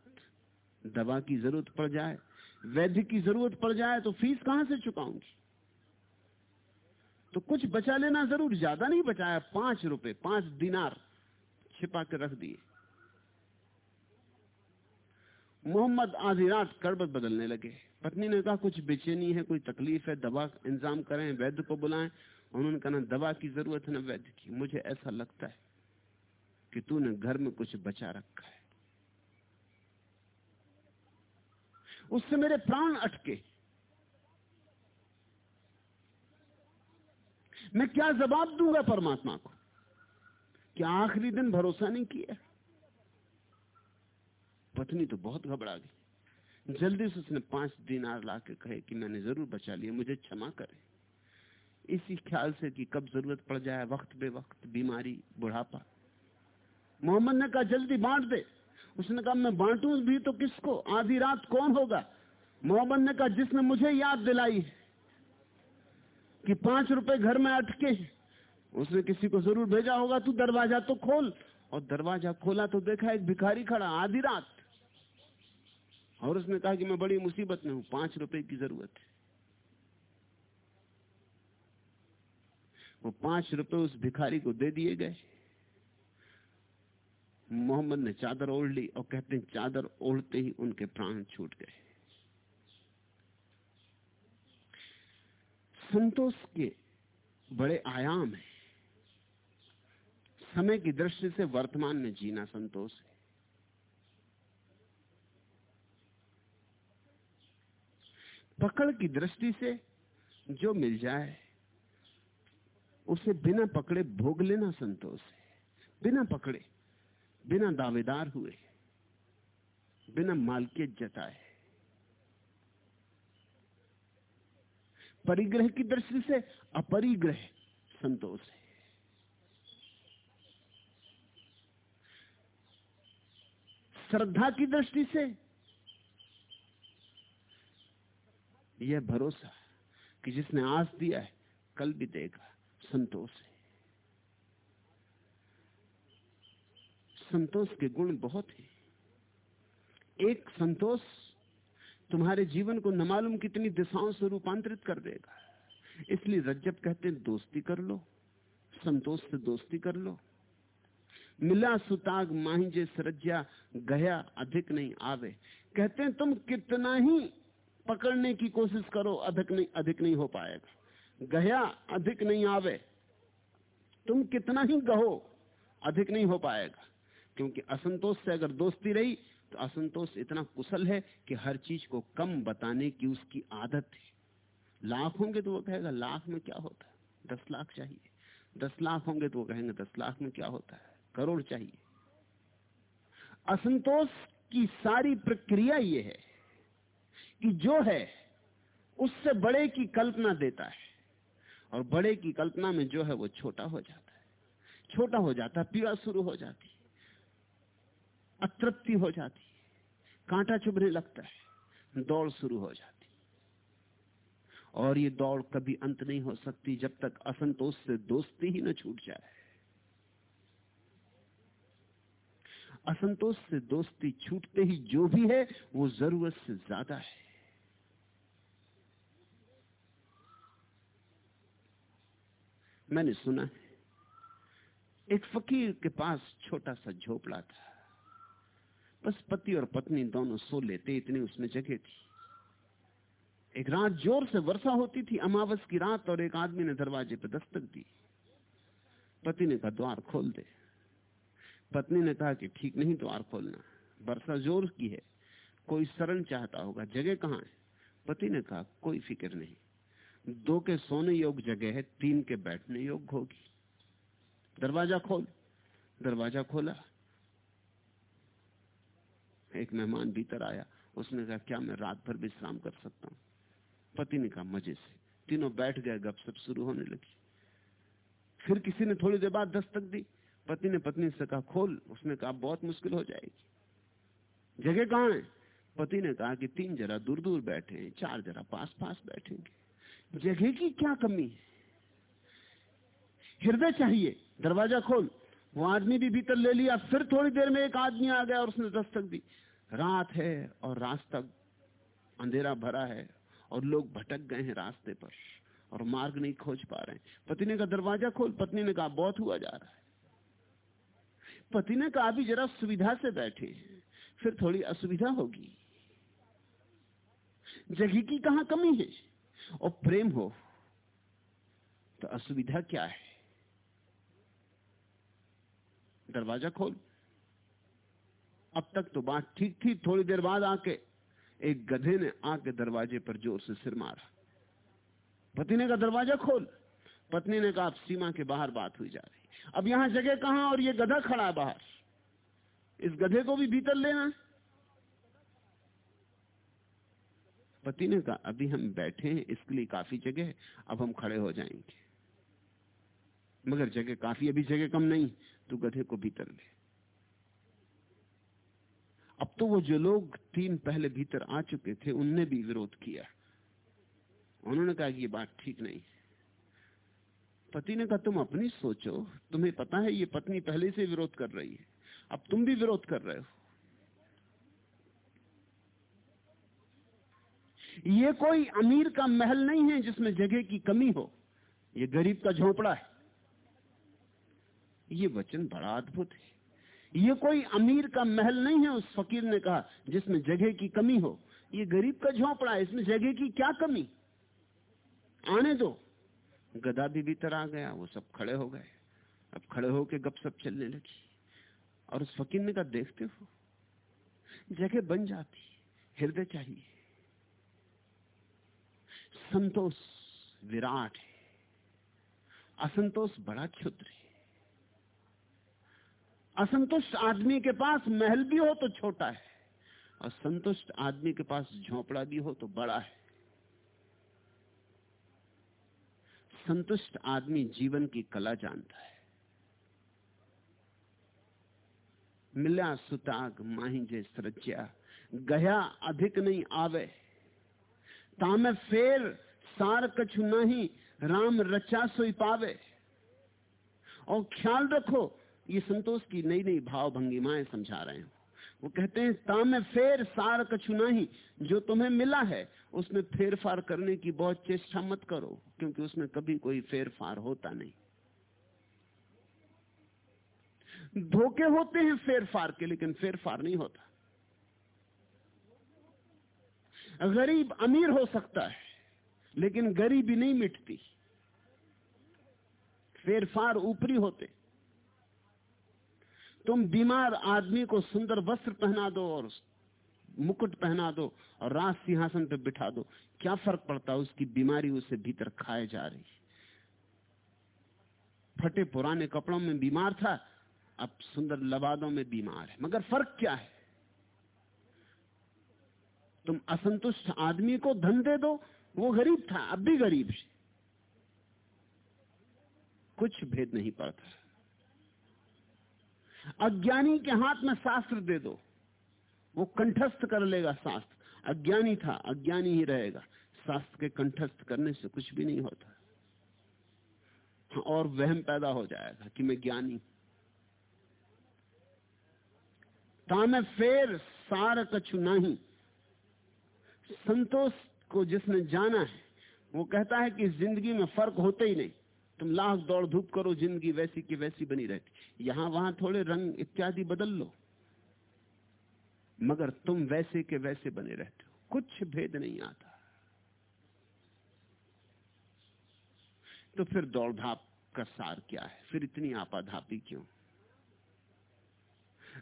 दवा की ज़रूरत पड़ जाए, वैद्य की ज़रूरत पड़ जाए तो फ़ीस कहाँ से चुकाऊँगी? तो कुछ बचा लेना ज़रूर, ज़्यादा नहीं बचाया, पाँच रुपए, पाँच दिनार छिपा के रख दिए। मोहम्मद आधी रात करबत बदलने लगे। पत्नी ने कहा, कुछ बेचैनी है, कोई तकलीफ़ है, दवा इंतज़ाम करें, वैद्य को बुलाएँ। उन्होंने कहा, ना, दवा की ज़रूरत है, ना वैद्य की। मुझे ऐसा लगता है कि तूने घर में कुछ बचा रखा है। उससे मेरे प्राण अटके। मैं क्या जवाब दूँगा परमात्मा को? क्या आखिरी दिन भरोसा नहीं किया? पत्नी तो बहुत घबरा गई। जल्दी से उसने पाँच दिनार ला के कहे कि मैंने ज़रूर बचा लिया, मुझे क्षमा करे। इसी ख्याल से कि कब ज़रूरत पड़ जाए, वक्त बे वक्त बीमारी, बुढ़ापा। मोहम्मद ने कहा, जल्दी बांट दे। उसने कहा, मैं बांटू भी तो किसको? आधी रात कौन होगा? मोहम्मद ने कहा, जिसने मुझे याद दिलाई कि पाँच रुपए घर में अटके उसने किसी को ज़रूर भेजा होगा, तू दरवाज़ा तो खोल। और दरवाज़ा खोला तो देखा एक भिखारी खड़ा, आधी रात। और उसने कहा कि मैं बड़ी मुसीबत में हूँ, पाँच रुपए की ज़रूरत है। वो पाँच रुपए उस भिखारी को दे दिए गए। मोहम्मद ने चादर ओढ़ ली और कहते हैं, चादर ओढ़ते ही उनके प्राण छूट गए। संतोष के बड़े आयाम है। समय की दृष्टि से वर्तमान में जीना संतोष है। पकड़ की दृष्टि से जो मिल जाए उसे बिना पकड़े भोग लेना संतोष है। बिना पकड़े, बिना दावेदार हुए, बिना मालकियत जताए। परिग्रह की दृष्टि से अपरिग्रह संतोष है। श्रद्धा की दृष्टि से यह भरोसा कि जिसने आज दिया है, कल भी देगा। संतोष है। संतोष के गुण बहुत हैं। एक संतोष तुम्हारे जीवन को न मालूम कितनी दिशाओं से रूपांतरित कर देगा। इसलिए रज्जब कहते हैं, दोस्ती कर लो, संतोष से दोस्ती कर लो। मिला सुताग माहिजे सरज्जा गया अधिक नहीं आवे। कहते हैं, तुम कितना ही पकड़ने की कोशिश करो, अधिक नहीं अधिक नहीं हो पाएगा। गया अधिक नहीं आवे। तुम कितना ही गहो, अधिक नहीं हो पाएगा। क्योंकि असंतोष से अगर दोस्ती रही तो असंतोष इतना कुशल है कि हर चीज़ को कम बताने की उसकी आदत है। लाख होंगे तो वो कहेगा, लाख में क्या होता है? दस लाख चाहिए। दस लाख होंगे तो वो कहेंगे, दस लाख में क्या होता है? करोड़ चाहिए। असंतोष की सारी प्रक्रिया ये है कि जो है, उससे बड़े की कल्पना देता है। और बड़े की कल्पना में जो है वो छोटा हो जाता है। छोटा हो जाता है, पीड़ा शुरू हो जाती अतृप्ति हो जाती कांटा चुभने लगता है, दौड़ शुरू हो जाती और ये दौड़ कभी अंत नहीं हो सकती जब तक असंतोष से दोस्ती ही न छूट जाए। असंतोष से दोस्ती छूटते ही जो भी है, वो ज़रूरत से ज़्यादा है। मैंने सुना है। एक फकीर के पास छोटा सा झोपड़ा था। बस पति और पत्नी दोनों सो लेते, इतनी उसमें जगह थी। एक रात ज़ोर से वर्षा होती थी, अमावस की रात, और एक आदमी ने दरवाजे पर दस्तक दी। पति ने कहा, द्वार खोल दे। पत्नी ने कहा कि, ठीक नहीं, द्वार खोलना। वर्षा ज़ोर की है। कोई शरण चाहता होगा, जगह कहाँ है? पति ने कहा, कोई फ़िक्र नहीं। दो के सोने योग जगह है, तीन के बैठने योग होगी। दरवाज़ा खोल, दरवाज़ा खोला। एक मेहमान भीतर आया, उसने कहा, क्या मैं रात भर विश्राम कर सकता हूँ? पति ने कहा, मज़े से। तीनों बैठ गए, गपशप शुरू होने लगी। फिर किसी ने थोड़ी देर बाद दस्तक दी। पति ने पत्नी से कहा, खोल। उसने कहा, बहुत मुश्किल हो जाएगी। जगह कहाँ है? पति ने कहा कि तीन जरा दूर दूर बैठे चार जरा पास पास बैठेंगे। जगह की क्या कमी? है हृदय चाहिए, दरवाज़ा खोल। वो आदमी भी भीतर ले लिया, फिर थोड़ी देर में एक आदमी आ गया और उसने दस्तक दी। रात है और रास्ता अंधेरा भरा है और लोग भटक गए हैं रास्ते पर और मार्ग नहीं खोज पा रहे पति ने कहा, दरवाज़ा खोल। पत्नी ने कहा, बहुत हुआ जा रहा है। पति ने कहा, अभी जरा सुविधा से बैठे फिर थोड़ी असुविधा होगी। जगह की कहा कमी है? और प्रेम हो तो असुविधा क्या है? दरवाज़ा खोल। अब तक तो बात ठीक थी, थोड़ी देर बाद आके एक गधे ने आके दरवाजे पर ज़ोर से सिर मारा। पति ने कहा, दरवाज़ा खोल। पत्नी ने कहा सीमा के बाहर बात हुई जा रही अब यहाँ जगह कहाँ और ये गधा खड़ा है बाहर? इस गधे को भी भीतर लेना पति ने कहा, अभी हम बैठे हैं, इसके लिए काफ़ी जगह है, अब हम खड़े हो जाएँगे। मगर जगह काफ़ी, अभी जगह कम नहीं तो गधे को भीतर ले। अब तो वो जो लोग तीन पहले भीतर आ चुके थे, उनने भी विरोध किया। उन्होंने कहा कि ये बात ठीक नहीं पति ने कहा, तुम अपनी सोचो, तुम्हें पता है ये पत्नी पहले से विरोध कर रही है। अब तुम भी विरोध कर रहे हो। ये कोई अमीर का महल नहीं है जिसमें जगह की कमी हो। ये गरीब का झोपड़ा है। ये वचन बड़ा अद्भुत है। ये कोई अमीर का महल नहीं है, उस फकीर ने कहा, जिसमें जगह की कमी हो। ये गरीब का झोंपड़ा है, इसमें जगह की क्या कमी? आने दो। गदा भी भीतर आ गया, वो सब खड़े हो गए। अब खड़े होके गपसप चलने लगी। और उस फकीर ने कहा, देखते हो, जगह बन जाती, हृदय चाहिए। संतोष विराट है। असंतोष बड़ा क्षुद्र है। असंतुष्ट आदमी के पास महल भी हो तो छोटा है, और संतुष्ट आदमी के पास झोपड़ा भी हो तो बड़ा है। संतुष्ट आदमी जीवन की कला जानता है। मिला सुताग, माहिंजे सरज्या गया अधिक नहीं आवे। तामे फेर, सार कछु नहीं, राम रचा सोई पावे। और ख्याल रखो, ये संतोष की नई नई भाव भंगिमाएँ समझा रहे हैं। वो कहते हैं, तामे फेर, सार कछु नहीं, जो तुम्हें मिला है, उसमें फेर फार करने की बहुत चेष्टा मत करो, क्योंकि उसमें कभी कोई फेर फार होता नहीं। धोखे होते हैं फेर फार के, लेकिन फेर फार नहीं होता। गरीब अमीर हो सकता है, लेकिन गरीबी नहीं मिटती। फेरफार ऊपरी होते। तुम बीमार आदमी को सुंदर वस्त्र पहना दो और मुकुट पहना दो और राज सिंहासन पर बिठा दो। क्या फ़र्क पड़ता है उसकी बीमारी उसे भीतर खाए जा रही? फटे पुराने कपड़ों में बीमार था, अब सुंदर लबादों में बीमार है। मगर फ़र्क क्या है? तुम असंतुष्ट आदमी को धन दे दो, वो गरीब था, अब भी गरीब है। कुछ भेद नहीं पड़ता। अज्ञानी के हाथ में शास्त्र दे दो, वो कंठस्थ कर लेगा शास्त्र। अज्ञानी था, अज्ञानी ही रहेगा। शास्त्र के कंठस्थ करने से कुछ भी नहीं होता। और वहम पैदा हो जाएगा कि मैं ज्ञानी तामे फेर सार कछु नहीं। संतोष को जिसने जाना है, वो कहता है कि ज़िंदगी में फ़र्क होते ही नहीं। तुम लाख दौड़ धूप करो, ज़िंदगी वैसी की वैसी बनी रहती। यहाँ वहाँ थोड़े रंग इत्यादि बदल लो। मगर तुम वैसे के वैसे बने रहते हो। कुछ भेद नहीं आता। तो फिर दौड़ धाप का सार क्या है? फिर इतनी आपाधापी क्यों?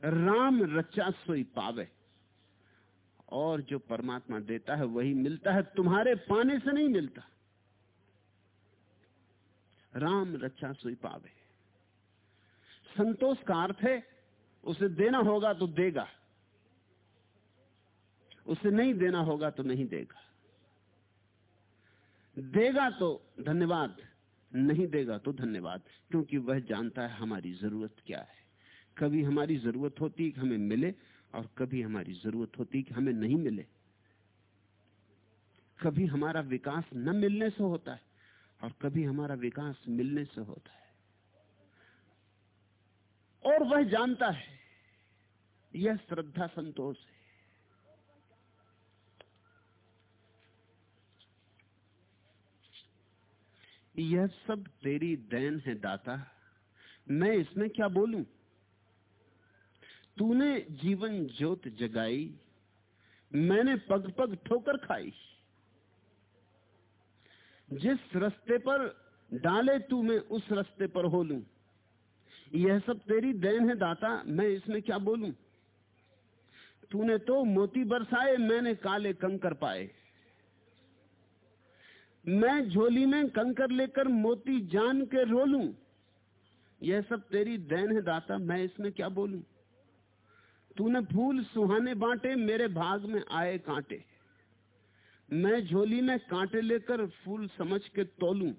राम रचा सोई पावे। और जो परमात्मा देता है वही मिलता है, तुम्हारे पाने से नहीं मिलता। राम रक्षा सोई पावे। संतोष का अर्थ है, उसे देना होगा तो देगा। उसे नहीं देना होगा तो नहीं देगा। देगा तो धन्यवाद, नहीं देगा तो धन्यवाद, क्योंकि वह जानता है हमारी ज़रूरत क्या है। कभी हमारी ज़रूरत होती है कि हमें मिले और कभी हमारी ज़रूरत होती कि हमें नहीं मिले। कभी हमारा विकास न मिलने से होता है और कभी हमारा विकास मिलने से होता है। और वह जानता है, यह श्रद्धा संतोष है। यह सब तेरी देन है दाता। मैं इसमें क्या बोलूँ? तूने जीवन ज्योत जगाई, मैंने पग पग ठोकर खाई। जिस रस्ते पर डाले तू, मैं उस रस्ते पर हो लू। यह सब तेरी देन है दाता, मैं इसमें क्या बोलूँ? तूने तो मोती बरसाए, मैंने काले कंकर पाए। मैं झोली में कंकर लेकर मोती जान के रोलू यह सब तेरी देन है दाता, मैं इसमें क्या बोलूँ? तूने फूल सुहाने बांटे, मेरे भाग में आए कांटे। मैं झोली में कांटे लेकर फूल समझ के तोलू।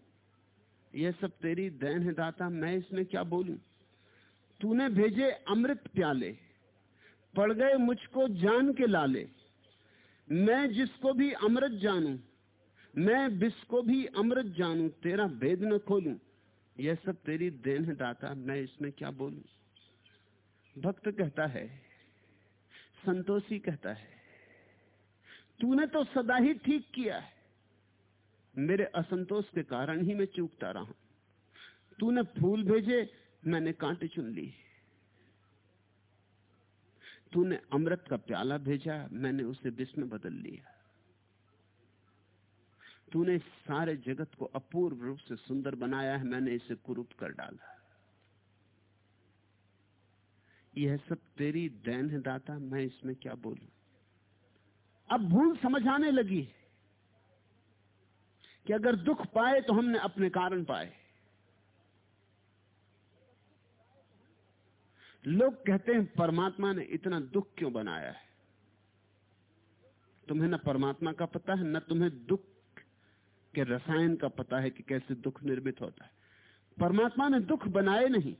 यह सब तेरी देन है दाता, मैं इसमें क्या बोलू? तूने भेजे अमृत प्याले, पड़ गए मुझको जान के लाले। मैं जिसको भी अमृत जानू, मैं विष को भी अमृत जानू, तेरा भेद न खोलू। यह सब तेरी देन है दाता, मैं इसमें क्या बोलू? भक्त कहता है संतोषी कहता है, तूने तो सदा ही ठीक किया है। मेरे असंतोष के कारण ही मैं चूकता रहा। तूने फूल भेजे, मैंने कांटे चुन ली। तूने अमृत का प्याला भेजा, मैंने उसे विष में बदल लिया। तूने सारे जगत को अपूर्व रूप से सुंदर बनाया है, मैंने इसे कुरूप कर डाला। यह सब तेरी दैन है दाता मैं इसमें क्या बोलूँ? अब भूल समझ आने लगी कि अगर दुख पाए तो हमने अपने कारण पाए। लोग कहते हैं, परमात्मा ने इतना दुख क्यों बनाया है? तुम्हें न परमात्मा का पता है, न तुम्हें दुख के रसायन का पता है कि कैसे दुख निर्मित होता है। परमात्मा ने दुख बनाए नहीं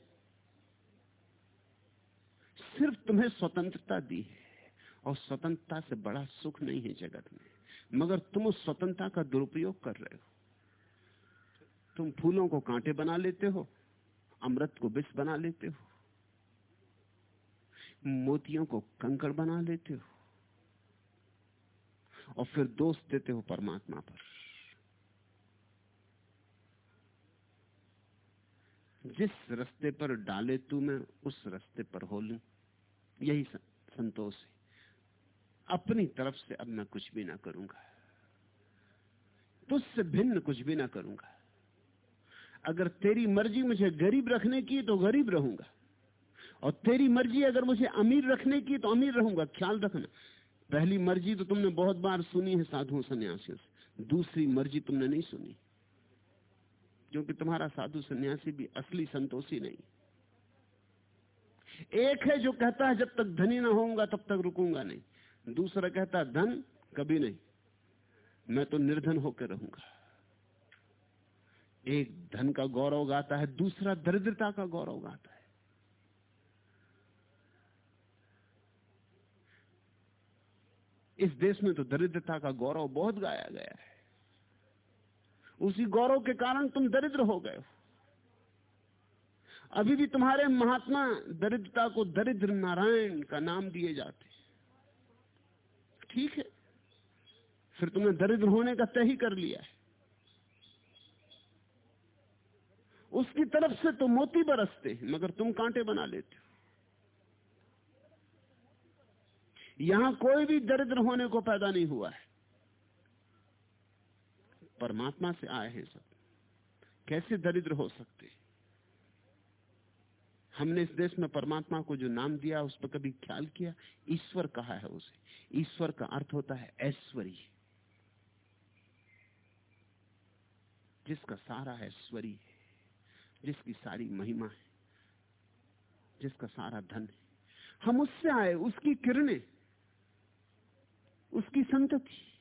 सिर्फ़ तुम्हें स्वतंत्रता दी है और स्वतंत्रता से बड़ा सुख नहीं है जगत में। मगर तुम उस स्वतंत्रता का दुरुपयोग कर रहे हो। तुम फूलों को कांटे बना लेते हो, अमृत को विष बना लेते हो, मोतियों को कंकड़ बना लेते हो, और फिर दोष देते हो परमात्मा पर। जिस रास्ते पर डाले तू, मैं उस रास्ते पर हो लू। यही संतोष है। अपनी तरफ़ से अब मैं कुछ भी ना करूँगा। तुझसे भिन्न कुछ भी ना करूँगा। अगर तेरी मर्ज़ी मुझे गरीब रखने की तो गरीब रहूँगा। और तेरी मर्ज़ी अगर मुझे अमीर रखने की तो अमीर रहूँगा। ख्याल रखना। पहली मर्ज़ी तो तुमने बहुत बार सुनी है साधु सन्यासियों से। दूसरी मर्ज़ी तुमने नहीं सुनी। क्योंकि तुम्हारा साधु सन्यासी भी असली संतोषी नहीं। एक है जो कहता है, जब तक धनी ना होऊँगा, तब तक रुकूँगा नहीं। दूसरा कहता है, धन कभी नहीं। मैं तो निर्धन होकर रहूँगा। एक धन का गौरव गाता है, दूसरा दरिद्रता का गौरव गाता है। इस देश में तो दरिद्रता का गौरव बहुत गाया गया है। उसी गौरव के कारण तुम दरिद्र हो गए हो। अभी भी तुम्हारे महात्मा दरिद्रता को दरिद्र नारायण का नाम दिए जाते ठीक है। फिर तुमने दरिद्र होने का तय ही कर लिया है। उसकी तरफ़ से तो मोती बरसते हैं, मगर तुम कांटे बना लेते हो। यहाँ कोई भी दरिद्र होने को पैदा नहीं हुआ है। परमात्मा से आए हैं सब। कैसे दरिद्र हो सकते हमने इस देश में परमात्मा को जो नाम दिया, उस पर कभी ख्याल किया? ईश्वर कहा है उसे? ईश्वर का अर्थ होता है ऐश्वर्य जिसका सारा ऐश्वर्य है, जिसकी सारी महिमा है, जिसका सारा धन है। हम उससे आए, उसकी किरणें, उसकी संतति।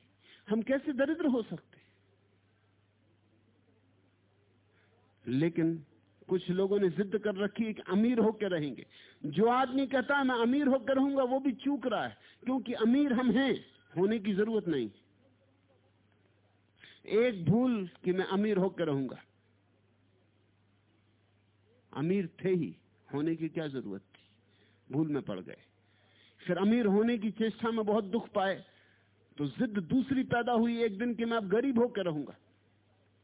हम कैसे दरिद्र हो सकते? लेकिन कुछ लोगों ने जिद कर रखी है कि अमीर होकर रहेंगे। जो आदमी कहता है, मैं अमीर होकर रहूँगा, वो भी चूक रहा है, क्योंकि अमीर हम हैं, होने की ज़रूरत नहीं। एक भूल कि मैं अमीर होकर रहूँगा। अमीर थे ही, होने की क्या ज़रूरत थी? भूल में पड़ गए। फिर अमीर होने की चेष्टा में बहुत दुख पाए तो जिद दूसरी पैदा हुई एक दिन कि मैं अब गरीब होकर रहूँगा।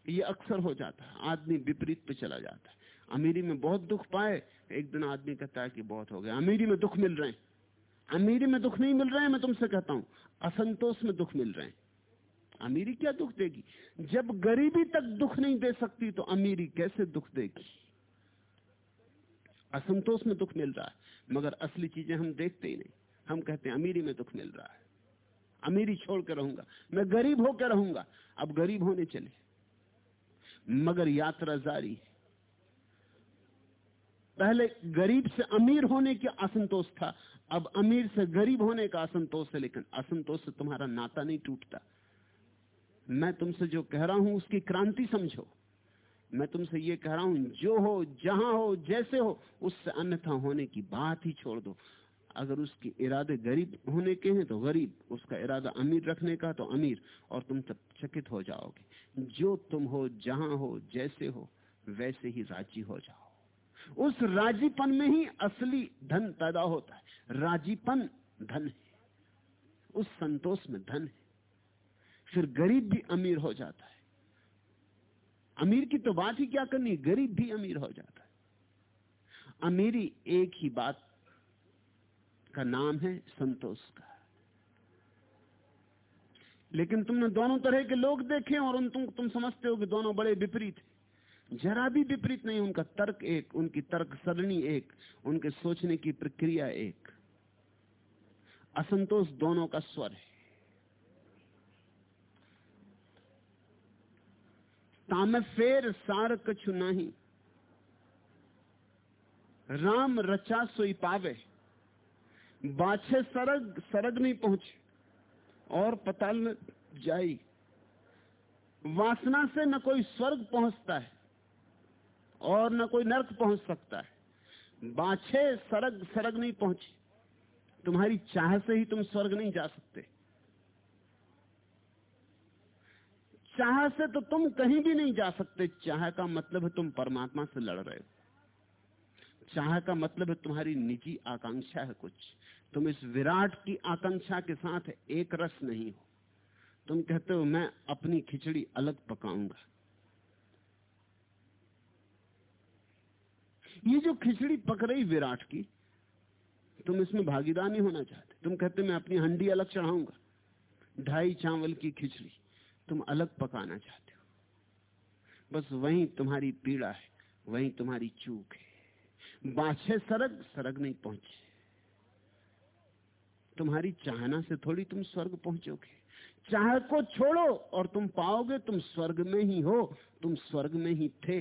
ये अक्सर हो जाता है, आदमी विपरीत पे चला जाता है। अमीरी में बहुत दुख पाए, एक दिन आदमी कहता है कि बहुत हो गया। अमीरी में दुख मिल रहे हैं। अमीरी में दुख नहीं मिल रहे हैं, मैं तुमसे कहता हूँ। असंतोष में दुख मिल रहे हैं। अमीरी क्या दुख देगी? जब गरीबी तक दुख नहीं दे सकती तो अमीरी कैसे दुख देगी? असंतोष में दुख मिल रहा है, मगर असली चीज़ें हम देखते ही नहीं। हम कहते हैं, अमीरी में दुख मिल रहा है। अमीरी छोड़ कर रहूँगा। मैं गरीब होकर रहूँगा। अब गरीब होने चले। मगर यात्रा जारी है। पहले गरीब से अमीर होने का असंतोष था, अब अमीर से गरीब होने का असंतोष है, लेकिन असंतोष से तुम्हारा नाता नहीं टूटता। मैं तुमसे जो कह रहा हूँ, उसकी क्रांति समझो। मैं तुमसे ये कह रहा हूँ, जो हो, जहाँ हो, जैसे हो, उससे अन्यथा होने की बात ही छोड़ दो। अगर उसके इरादे गरीब होने के हैं तो गरीब, उसका इरादा अमीर रखने का तो अमीर, और तुम तब चकित हो जाओगे। जो तुम हो, जहाँ हो, जैसे हो, वैसे ही राज़ी हो जाओ। उस राजीपन में ही असली धन पैदा होता है। राजीपन धन है। उस संतोष में धन है। फिर गरीब भी अमीर हो जाता है। अमीर की तो बात ही क्या करनी गरीब भी अमीर हो जाता है। अमीरी एक ही बात का नाम है संतोष का। लेकिन तुमने दोनों तरह के लोग देखे और उन तुम तुम समझते हो कि दोनों बड़े विपरीत हैं। जरा भी विपरीत नहीं, उनका तर्क एक, उनकी तर्क सरणी एक, उनके सोचने की प्रक्रिया एक। असंतोष दोनों का स्वर है। ताम फेर सार कछु नहीं। राम रचा सोई पावे। बाछे सरग सरग नहीं पहुँचे। और पताल जाई। वासना से न कोई स्वर्ग पहुँचता है। और न कोई नर्क पहुँच सकता है। बाछे सरग सरग नहीं पहुँची। तुम्हारी चाह से ही तुम स्वर्ग नहीं जा सकते। चाह से तो तुम कहीं भी नहीं जा सकते। चाह का मतलब है तुम परमात्मा से लड़ रहे हो। चाह का मतलब है तुम्हारी निजी आकांक्षा है कुछ। तुम इस विराट की आकांक्षा के साथ एक रस नहीं हो। तुम कहते हो, मैं अपनी खिचड़ी अलग पकाऊँगा। ये जो खिचड़ी पक रही विराट की, तुम इसमें भागीदार नहीं होना चाहते तुम कहते मैं अपनी हंडी अलग चढ़ाऊँगा। ढाई चावल की खिचड़ी तुम अलग पकाना चाहते हो। बस वही तुम्हारी पीड़ा है, वही तुम्हारी चूक है। बाछे सरग सरग नहीं पहुँचे। तुम्हारी चाहना से थोड़ी तुम स्वर्ग पहुंचोगे। चाह को छोड़ो और तुम पाओगे तुम स्वर्ग में ही हो, तुम स्वर्ग में ही थे।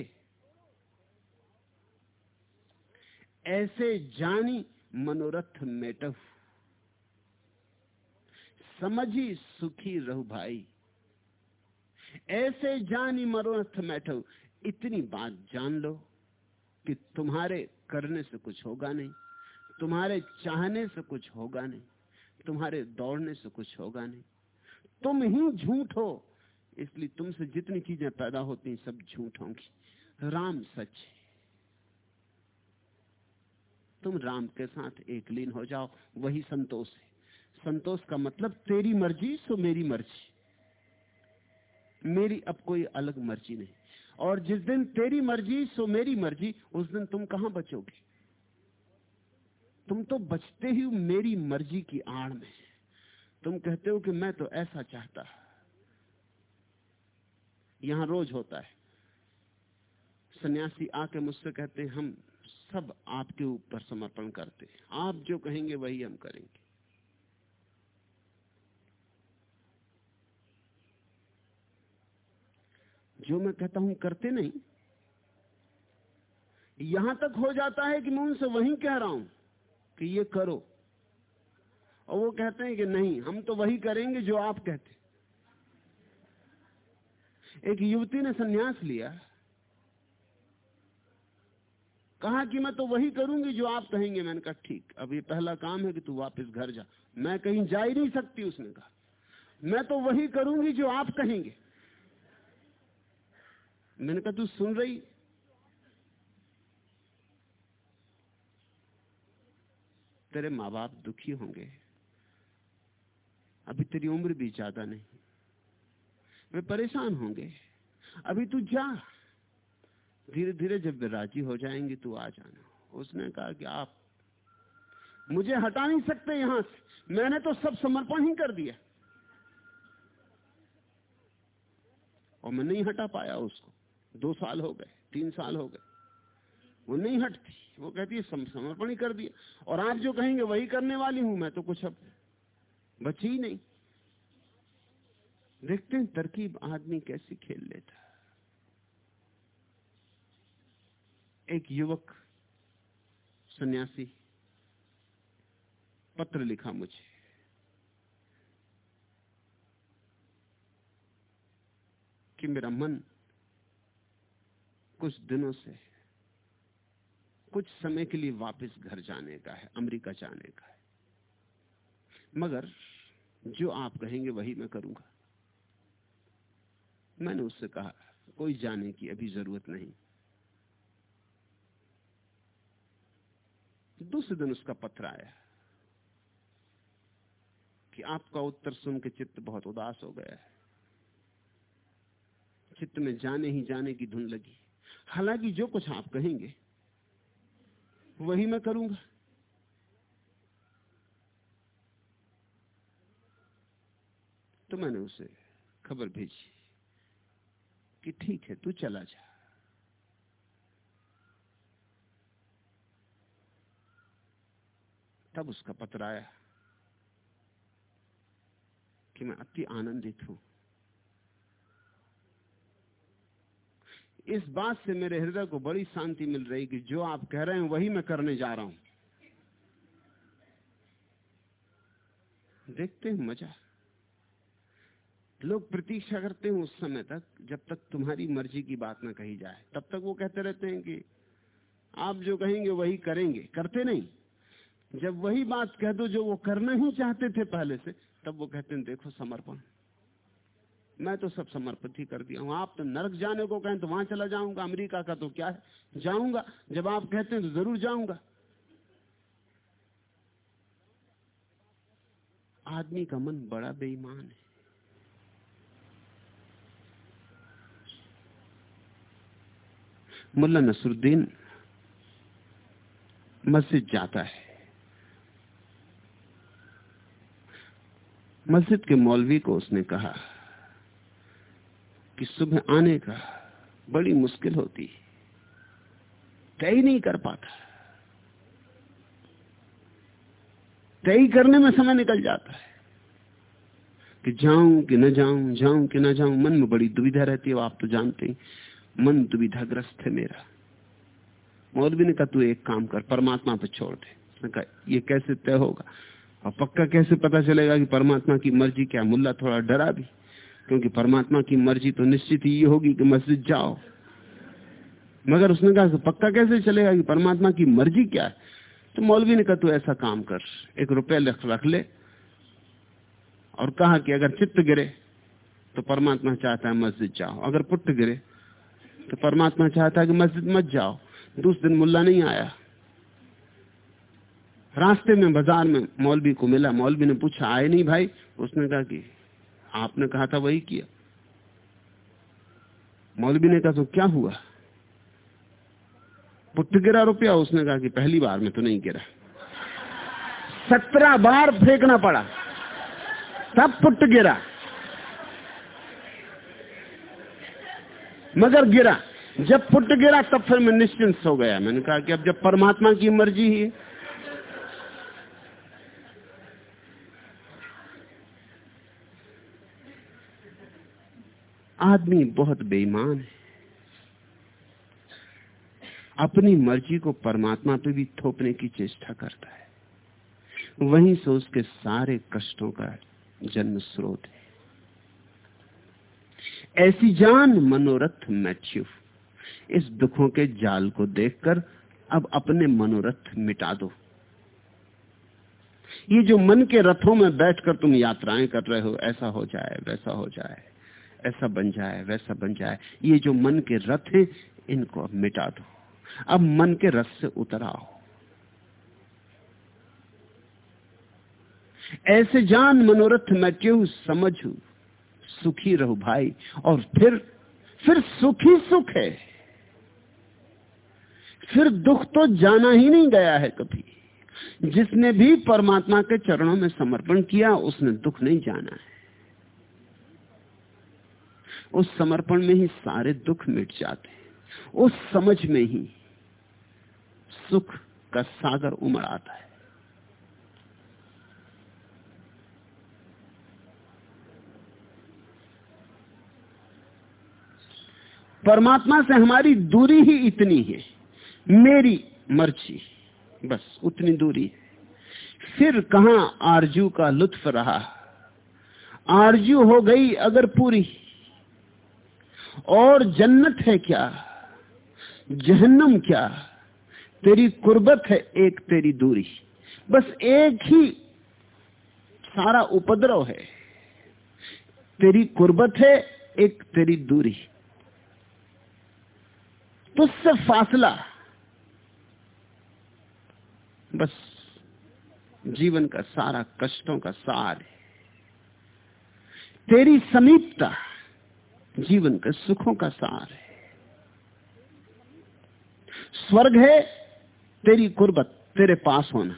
ऐसे जानी मनोरथ मेटव समझी सुखी रहु भाई। ऐसे जानी मनोरथ मेटव इतनी बात जान लो कि तुम्हारे करने से कुछ होगा नहीं, तुम्हारे चाहने से कुछ होगा नहीं, तुम्हारे दौड़ने से कुछ होगा नहीं। तुम ही झूठ हो, इसलिए तुमसे जितनी चीज़ें पैदा होती सब झूठ होंगी। राम सच है। तुम राम के साथ एक लीन हो जाओ, वही संतोष है। संतोष का मतलब तेरी मर्ज़ी, सो मेरी मर्ज़ी। मेरी अब कोई अलग मर्ज़ी नहीं। और जिस दिन तेरी मर्ज़ी, सो मेरी मर्ज़ी, उस दिन तुम कहाँ बचोगे? तुम तो बचते ही मेरी मर्ज़ी की आड़ में तुम कहते हो कि मैं तो ऐसा चाहता यहाँ रोज होता है। सन्यासी आके मुझसे कहते हैं, हम सब आपके ऊपर समर्पण करते हैं। आप जो कहेंगे वही हम करेंगे। जो मैं कहता हूँ, करते नहीं। यहाँ तक हो जाता है कि मैं उनसे वही कह रहा हूँ कि ये करो। और वो कहते हैं कि नहीं, हम तो वही करेंगे जो आप कहते एक युवती ने सन्यास लिया। कहा कि मैं तो वही करूँगी जो आप कहेंगे मैंने कहा, ठीक, अब ये पहला काम है कि तू वापस घर जा। मैं कहीं जा ही नहीं सकती, उसने कहा। मैं तो वही करूँगी जो आप कहेंगे। मैंने कहा, तू सुन रही? तेरे माँ बाप दुखी होंगे। अभी तेरी उम्र भी ज़्यादा नहीं। वे परेशान होंगे। अभी तू जा। धीरे धीरे जब वे राज़ी हो जाएँगे तू आ जाना। उसने कहा कि आप मुझे हटा नहीं सकते यहाँ से। मैंने तो सब समर्पण ही कर दिया। और मैं नहीं हटा पाया उसको। दो साल हो गए, तीन साल हो गए। वो नहीं हटती। वो कहती है समर्पण ही कर दिया। और आप जो कहेंगे, वही करने वाली हूँ मैं तो कुछ अब बची ही नहीं। देखते हैं, तरकीब आदमी कैसी खेल लेता एक युवक सन्यासी पत्र लिखा मुझे। कि मेरा मन कुछ दिनों से कुछ समय के लिए वापस घर जाने का है, अमेरिका जाने का है। मगर जो आप कहेंगे वही मैं करूँगा। मैंने उससे कहा, कोई जाने की अभी ज़रूरत नहीं। दूसरे दिन उसका पत्र आया कि आपका उत्तर सुन के चित्त बहुत उदास हो गया है। चित्त में जाने ही जाने की धुन लगी। हालाँकि जो कुछ आप कहेंगे, वही मैं करूँगा। तो मैंने उसे खबर भेजी कि ठीक है, तू चला जा। तब उसका पत्र आया कि मैं अति आनंदित हूँ। इस बात से मेरे हृदय को बड़ी शांति मिल रही कि जो आप कह रहे हैं वही मैं करने जा रहा हूँ। देखते हैं मज़ा। लोग प्रतीक्षा करते हैं उस समय तक जब तक तुम्हारी मर्ज़ी की बात ना कही जाए। तब तक वो कहते रहते हैं कि आप जो कहेंगे वही करेंगे। करते नहीं। जब वही बात कह दो जो वो करना ही चाहते थे पहले से, तब वो कहते हैं, देखो समर्पण। मैं तो सब समर्पित ही कर दिया हूँ। आप तो नरक जाने को कहें तो वहाँ चला जाऊँगा, अमेरिका का तो क्या है? जाऊँगा। जब आप कहते हैं तो ज़रूर जाऊँगा। आदमी का मन बड़ा बेईमान है। मुल्ला नसरुद्दीन मस्जिद जाता है। मस्जिद के मौलवी को उसने कहा कि सुबह आने का बड़ी मुश्किल होती तय नहीं कर पाता। तय करने में समय निकल जाता है कि जाऊँ कि न जाऊँ जाऊँ कि न जाऊँ, मन में बड़ी दुविधा रहती है। आप तो जानते हैं, मन दुविधाग्रस्त है मेरा। मौलवी ने कहा, तू एक काम कर, परमात्मा पर छोड़ दे। कहा, ये कैसे तय होगा? और पक्का कैसे पता चलेगा कि परमात्मा की मर्ज़ी क्या मुल्ला थोड़ा डरा भी? क्योंकि परमात्मा की मर्ज़ी तो निश्चित ही ये होगी कि मस्जिद जाओ। मगर उसने कहा कि पक्का कैसे चलेगा कि परमात्मा की मर्ज़ी क्या है? तो मौलवी ने कहा, तू ऐसा काम कर, एक रुपया रख रख ले। और कहा कि अगर चित्त गिरे तो परमात्मा चाहता है मस्जिद जाओ। अगर पुट गिरे तो परमात्मा चाहता है कि मस्जिद मत जाओ। दूसरे दिन मुल्ला नहीं आया। रास्ते में, बाज़ार में मौलवी को मिला। मौलवी ने पूछा, आए नहीं भाई? उसने कहा कि, आपने कहा था वही किया। मौलवी ने कहा तो क्या हुआ? पुट गिरा रुपया। उसने कहा कि, पहली बार में तो नहीं गिरा। सत्रह बार फेंकना पड़ा। तब पुट गिरा। मगर गिरा। जब पुट गिरा, तब फिर मैं निश्चिंत हो गया। मैंने कहा कि, अब जब परमात्मा की मर्ज़ी ही है आदमी बहुत बेईमान है। अपनी मर्ज़ी को परमात्मा पे भी थोपने की चेष्टा करता है। वहीं से उसके सारे कष्टों का जन्म स्रोत है। ऐसी जान मनोरथ मैथ्यू, इस दुखों के जाल को देखकर अब अपने मनोरथ मिटा दो। ये जो मन के रथों में बैठकर तुम यात्राएँ कर रहे हो, ऐसा हो जाए, वैसा हो जाए। ऐसा बन जाए, वैसा बन जाए। ये जो मन के रथ हैं, इनको अब मिटा दो। अब मन के रथ से उतर आओ ऐसे जान मनोरथ मैं क्यों समझू? सुखी रहो भाई। और फिर फिर सुखी सुख है। फिर दुख तो जाना ही नहीं गया है कभी। जिसने भी परमात्मा के चरणों में समर्पण किया, उसने दुख नहीं जाना है। उस समर्पण में ही सारे दुख मिट जाते हैं। उस समझ में ही सुख का सागर उमड़ आता है। परमात्मा से हमारी दूरी ही इतनी है। मेरी मर्ज़ी बस उतनी दूरी है। फिर कहा आरज़ू का लुत्फ रहा? आरज़ू हो गई अगर पूरी। और जन्नत है क्या? जहन्नम क्या? तेरी कुर्बत है, एक तेरी दूरी। बस एक ही सारा उपद्रव है। तेरी कुर्बत है, एक तेरी दूरी। तुझसे फासला। बस जीवन का सारा कष्टों का सार है। तेरी समीपता। जीवन के सुखों का सार है। स्वर्ग है, तेरी कुर्बत, तेरे पास होना।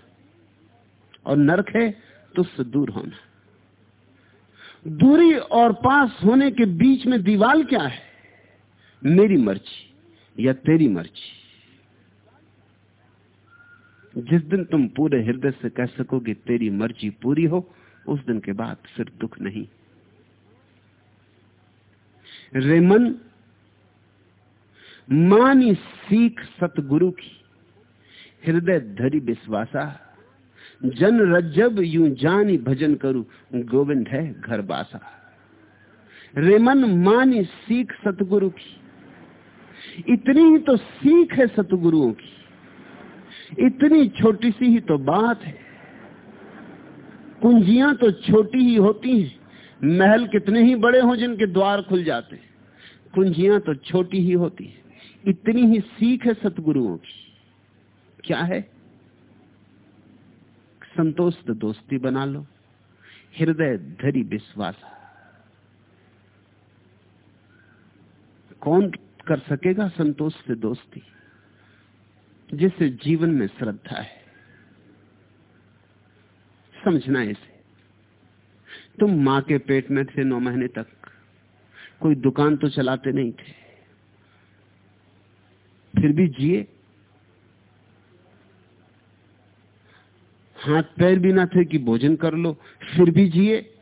और नरक है, तुझसे दूर होना। दूरी और पास होने के बीच में दीवाल क्या है? मेरी मर्ज़ी या तेरी मर्ज़ी। जिस दिन तुम पूरे हृदय से कह सकोगे तेरी मर्ज़ी पूरी हो, उस दिन के बाद फिर दुख नहीं। रेमन मानी सीख सतगुरु की, हृदय धरी विश्वासा, जन रज्जब यूँ जानी भजन करू, गोविंद है घर बासा। रेमन मानी सीख सतगुरु की, इतनी ही तो सीख है सतगुरुओं की, इतनी छोटी सी ही तो बात है, कुंजियाँ तो छोटी ही होती हैं। महल कितने ही बड़े हों जिनके द्वार खुल जाते कुंजियाँ तो छोटी ही होती है। इतनी ही सीख है सतगुरुओं की। क्या है? संतोष तो दोस्ती बना लो। हृदय धरी विश्वास। कौन कर सकेगा संतोष से दोस्ती? जिसे जीवन में श्रद्धा है। समझना इसे। तुम माँ के पेट में थे नौ महीने तक। कोई दुकान तो चलाते नहीं थे। फिर भी जिए। हाथ पैर भी ना थे कि भोजन कर लो, फिर भी जिए।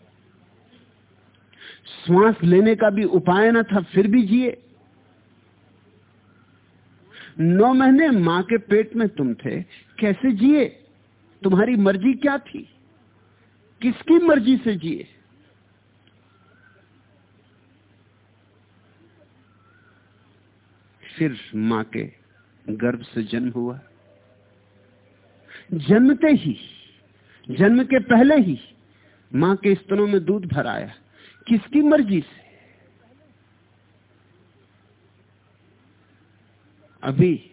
श्वास लेने का भी उपाय ना था, फिर भी जिए। नौ महीने माँ के पेट में तुम थे, कैसे जिए? तुम्हारी मर्ज़ी क्या थी? किसकी मर्ज़ी से जिए? फिर माँ के गर्भ से जन्म हुआ। जन्मते ही, जन्म के पहले ही माँ के स्तनों में दूध भराया किसकी मर्ज़ी से? अभी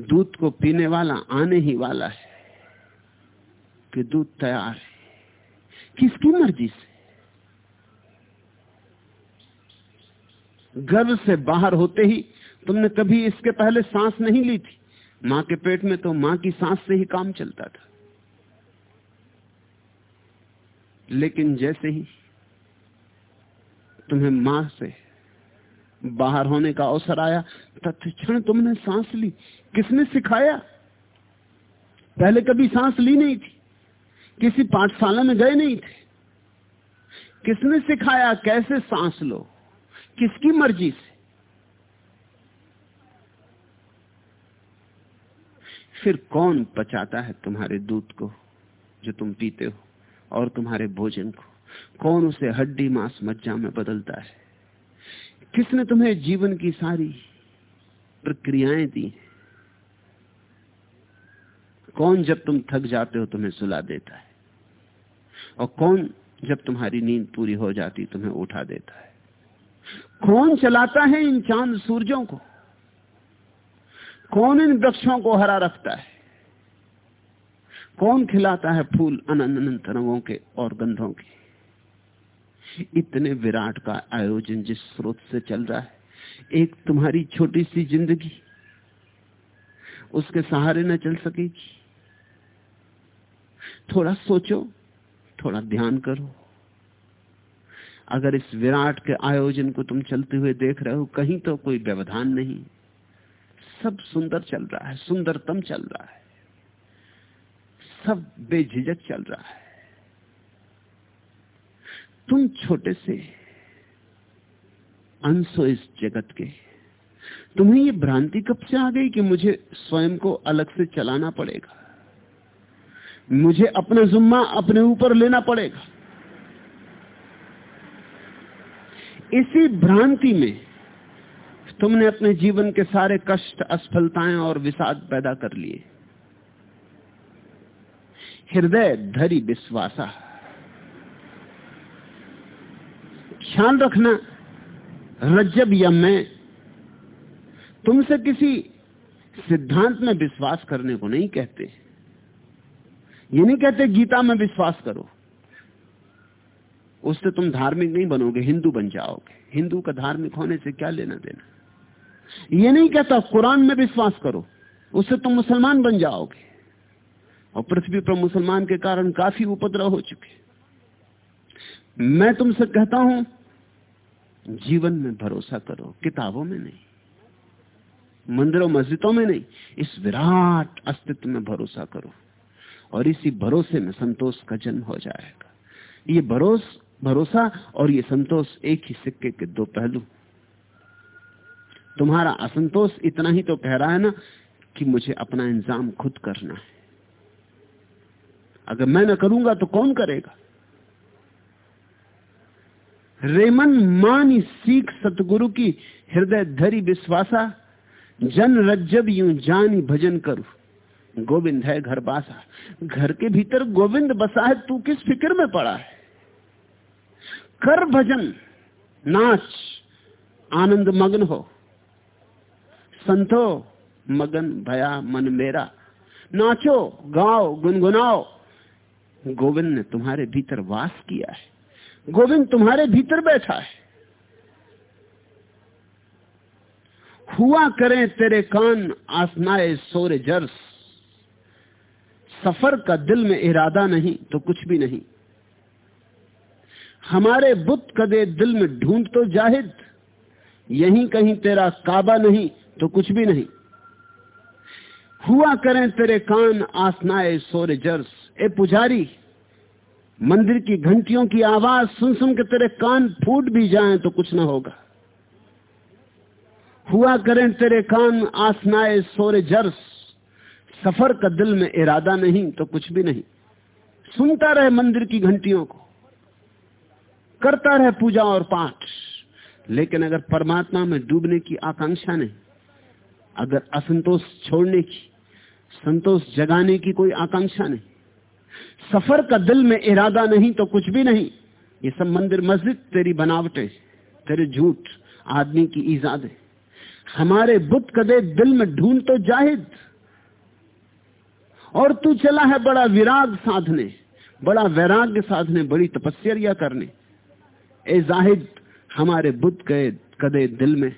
दूध को पीने वाला आने ही वाला है कि दूध तैयार है। किसकी मर्ज़ी से? गर्भ से बाहर होते ही तुमने कभी इसके पहले सांस नहीं ली थी? माँ के पेट में तो माँ की सांस से ही काम चलता था। लेकिन जैसे ही तुम्हें माँ से बाहर होने का अवसर आया, तत्क्षण तुमने सांस ली। किसने सिखाया? पहले कभी सांस ली नहीं थी। किसी पाठशाला में गए नहीं थे। किसने सिखाया कैसे सांस लो? किसकी मर्ज़ी से? फिर कौन पचाता है तुम्हारे दूध को जो तुम पीते हो और तुम्हारे भोजन को? कौन उसे हड्डी मांस मज्जा में बदलता है? किसने तुम्हें जीवन की सारी प्रक्रियाएँ दी कौन जब तुम थक जाते हो तुम्हें सुला देता है? और कौन जब तुम्हारी नींद पूरी हो जाती तुम्हें उठा देता है? कौन चलाता है इन चाँद सूरजों को? कौन इन वृक्षों को हरा रखता है? कौन खिलाता है फूल अनंत अनंत रंगों के और गंधों के? इतने विराट का आयोजन जिस स्रोत से चल रहा है, एक तुम्हारी छोटी सी ज़िंदगी, उसके सहारे न चल सकेगी। थोड़ा सोचो थोड़ा ध्यान करो। अगर इस विराट के आयोजन को तुम चलते हुए देख रहे हो, कहीं तो कोई व्यवधान नहीं। सब सुंदर चल रहा है, सुंदरतम चल रहा है। सब बेझिझक चल रहा है। तुम छोटे से अंशो इस जगत के। तुम्हें ये भ्रांति कब से आ गई कि मुझे स्वयं को अलग से चलाना पड़ेगा? मुझे अपना जुम्मा अपने ऊपर लेना पड़ेगा। इसी भ्रांति में तुमने अपने जीवन के सारे कष्ट, असफलताएँ और विषाद पैदा कर लिए। हृदय धरी विश्वासा। ख्याल रखना, रज्जब या मैं तुमसे किसी सिद्धांत में विश्वास करने को नहीं कहते। ये नहीं कहते गीता में विश्वास करो। उससे तुम धार्मिक नहीं बनोगे, हिंदू बन जाओगे। हिंदू का धार्मिक होने से क्या लेना देना? ये नहीं कहता कुरान में विश्वास करो, उससे तुम मुसलमान बन जाओगे। और पृथ्वी पर मुसलमान के कारण काफ़ी उपद्रव हो चुके। मैं तुमसे कहता हूँ, जीवन में भरोसा करो, किताबों में नहीं, मंदिरों, मस्जिदों में नहीं, इस विराट अस्तित्व में भरोसा करो। और इसी भरोसे में संतोष का जन्म हो जाएगा। ये भरोस, भरोसा और ये संतोष एक ही सिक्के के दो पहलू। तुम्हारा असंतोष इतना ही तो कह रहा है ना कि मुझे अपना इंतज़ाम खुद करना है। अगर मैं ना करूँगा तो कौन करेगा? रेमन मानी सीख सतगुरु की हृदय धरी विश्वासा, जन रज्जब यूँ जानी भजन करू। गोविंद है घर बासा। घर के भीतर गोविंद बसा है, तू किस फ़िक्र में पड़ा है? कर भजन, नाच, आनंद मग्न हो। संतो, मगन भया मन मेरा। नाचो, गाओ, गुनगुनाओ। गोविंद ने तुम्हारे भीतर वास किया है। गोविंद तुम्हारे भीतर बैठा है। हुआ करें तेरे कान, आसनाए सोरे जर्स। सफ़र का दिल में इरादा नहीं तो कुछ भी नहीं। हमारे बुत कदे दिल में ढूंढ तो जाहिद, यहीं कहीं तेरा काबा नहीं तो कुछ भी नहीं। हुआ करें तेरे कान आसनाए सोरे जर्स। ए पुजारी, मंदिर की घंटियों की आवाज़ सुन सुन के तेरे कान फूट भी जाएँ तो कुछ ना होगा। हुआ करें तेरे कान आसनाए सोरे जर्स। सफ़र का दिल में इरादा नहीं तो कुछ भी नहीं। सुनता रहे मंदिर की घंटियों को, करता रहे पूजा और पाठ। लेकिन अगर परमात्मा में डूबने की आकांक्षा नहीं, अगर असंतोष छोड़ने की, संतोष जगाने की कोई आकांक्षा नहीं, सफ़र का दिल में इरादा नहीं तो कुछ भी नहीं। ये सब मंदिर मस्जिद, तेरी बनावटें, तेरे झूठ, आदमी की ईजाद। हमारे बुद्ध कदे दिल में ढूंढ तो जाहिद। और तू चला है बड़ा विराग साधने, बड़ा वैराग्य साधने, बड़ी तपस्या करने। ए जाहिद, हमारे बुद्ध के कदे दिल में,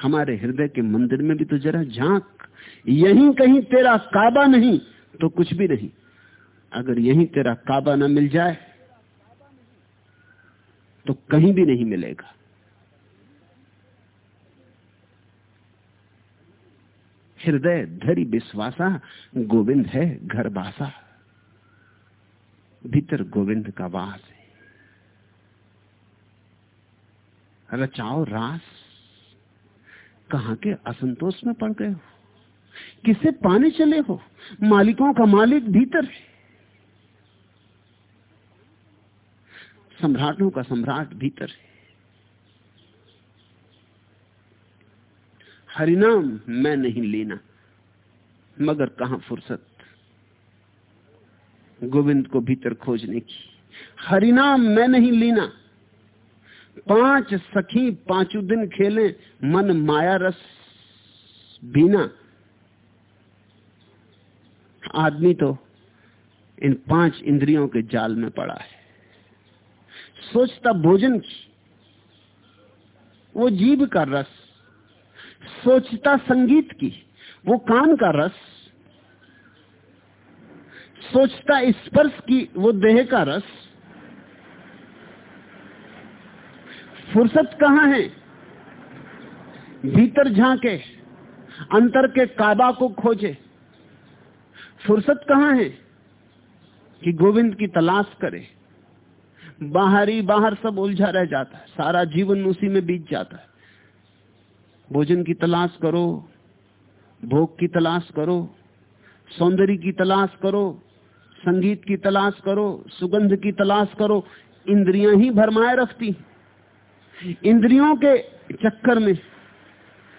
हमारे हृदय के मंदिर में भी तो जरा झाँक। यहीं कहीं तेरा काबा नहीं तो कुछ भी नहीं। अगर यहीं तेरा काबा ना मिल जाए तो कहीं भी नहीं मिलेगा। हृदय धरी विश्वासा, गोविंद है घर बासा। भीतर गोविंद का वास है। रचाओ रास। कहा के असंतोष में पड़ गए हो? किसे पाने चले हो? मालिकों का मालिक भीतर है। सम्राटों का सम्राट भीतर है। हरिनाम मैं नहीं लेना। मगर कहा फुर्सत? गोविंद को भीतर खोजने की। हरिनाम मैं नहीं लेना। पाँच सखी पाँचों दिन खेले, मन माया रस बीना। आदमी तो इन पाँच इंद्रियों के जाल में पड़ा है। सोचता भोजन की। वो जीव का रस सोचता संगीत की, वो कान का रस, सोचता स्पर्श की, वो देह का रस। फुर्सत कहाँ है? भीतर झांके, अंतर के काबा को खोजे। फुर्सत कहाँ है? कि गोविंद की तलाश करे। बाहरी बाहर सब उलझा रह जाता है, सारा जीवन उसी में बीत जाता है। भोजन की तलाश करो, भोग की तलाश करो, सौंदर्य की तलाश करो, संगीत की तलाश करो, सुगंध की तलाश करो, इंद्रियाँ ही भरमाए रखती। इंद्रियों के चक्कर में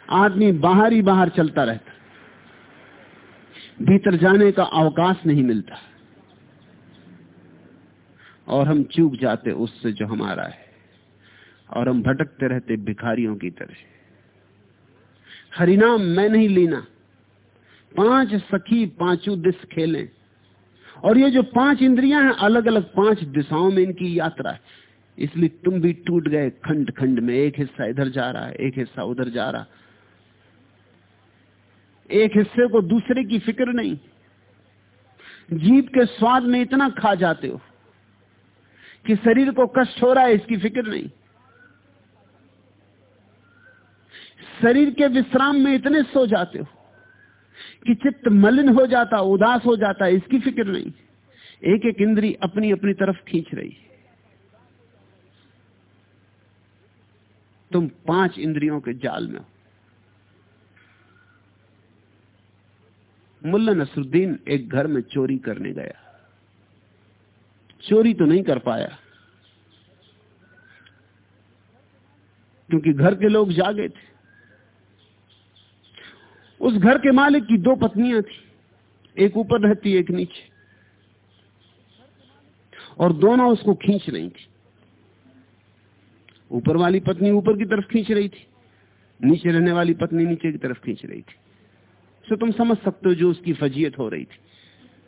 आदमी बाहर ही बाहर चलता रहता। भीतर जाने का अवकाश नहीं मिलता। और हम चूक जाते उससे जो हमारा है। और हम भटकते रहते भिखारियों की तरह। हरिनाम मैं नहीं लेना। पाँच सखी पाँचों दिश खेलें। और ये जो पाँच इंद्रियाँ हैं अलग अलग पाँच दिशाओं में इनकी यात्रा है। इसलिए तुम भी टूट गए खंड खंड में। एक हिस्सा इधर जा रहा है, एक हिस्सा उधर जा रहा। एक हिस्से को दूसरे की फ़िक्र नहीं। जीप के स्वाद में इतना खा जाते हो कि शरीर को कष्ट हो रहा है, इसकी फ़िक्र नहीं। शरीर के विश्राम में इतने सो जाते हो कि चित्त मलिन हो जाता, उदास हो जाता, इसकी फ़िक्र नहीं। एक एक इंद्री अपनी अपनी तरफ़ खींच रही तुम पाँच इंद्रियों के जाल में हो। मुल्ला नसरुद्दीन एक घर में चोरी करने गया। चोरी तो नहीं कर पाया। क्योंकि घर के लोग जागे थे। उस घर के मालिक की दो पत्नियाँ थी। एक ऊपर रहती, एक नीचे। और दोनों उसको खींच रही थी। ऊपर वाली पत्नी ऊपर की तरफ़ खींच रही थी। नीचे रहने वाली पत्नी नीचे की तरफ़ खींच रही थी। सो तुम समझ सकते हो जो उसकी फजीयत हो रही थी।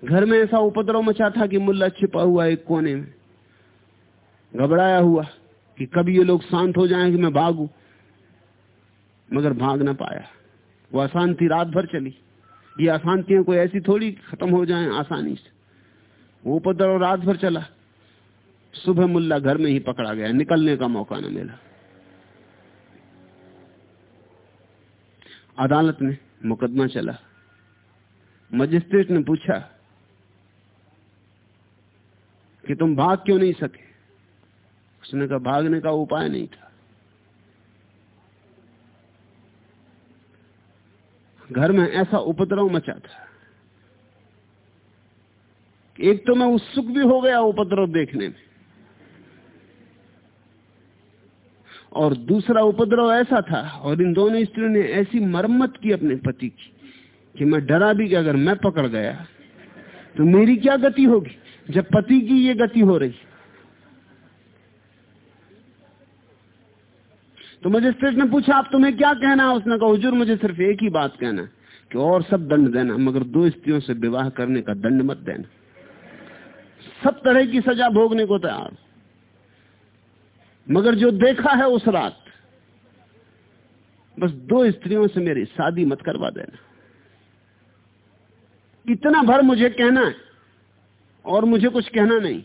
घर में ऐसा उपद्रव मचा था कि मुल्ला छिपा हुआ एक कोने में। घबराया हुआ कि कभी ये लोग शांत हो जाएँ कि मैं भागू। मगर भाग ना पाया। वो अशांति रात भर चली। ये अशांतियाँ कोई ऐसी थोड़ी खत्म हो जाए आसानी से। वो उपद्रव रात भर चला। सुबह मुल्ला घर में ही पकड़ा गया। निकलने का मौका न मिला। अदालत में मुकदमा चला। मजिस्ट्रेट ने पूछा कि तुम भाग क्यों नहीं सके? उसने कहा, भागने का उपाय नहीं था। घर में ऐसा उपद्रव मचा था। एक तो मैं उत्सुक भी हो गया उपद्रव देखने में। और दूसरा उपद्रव ऐसा था, और इन दोनों स्त्रियों ने ऐसी मरम्मत की अपने पति की, कि मैं डरा भी कि अगर मैं पकड़ गया तो मेरी क्या गति होगी? जब पति की ये गति हो रही तो मजिस्ट्रेट ने पूछा, आप तुम्हें क्या कहना है? उसने कहा, हुजूर, मुझे सिर्फ़ एक ही बात कहना है कि और सब दंड देना, मगर दो स्त्रियों से विवाह करने का दंड मत देना। सब तरह की सजा भोगने को तैयार। मगर जो देखा है उस रात, बस दो स्त्रियों से मेरी शादी मत करवा देना। इतना भर मुझे कहना है और मुझे कुछ कहना नहीं।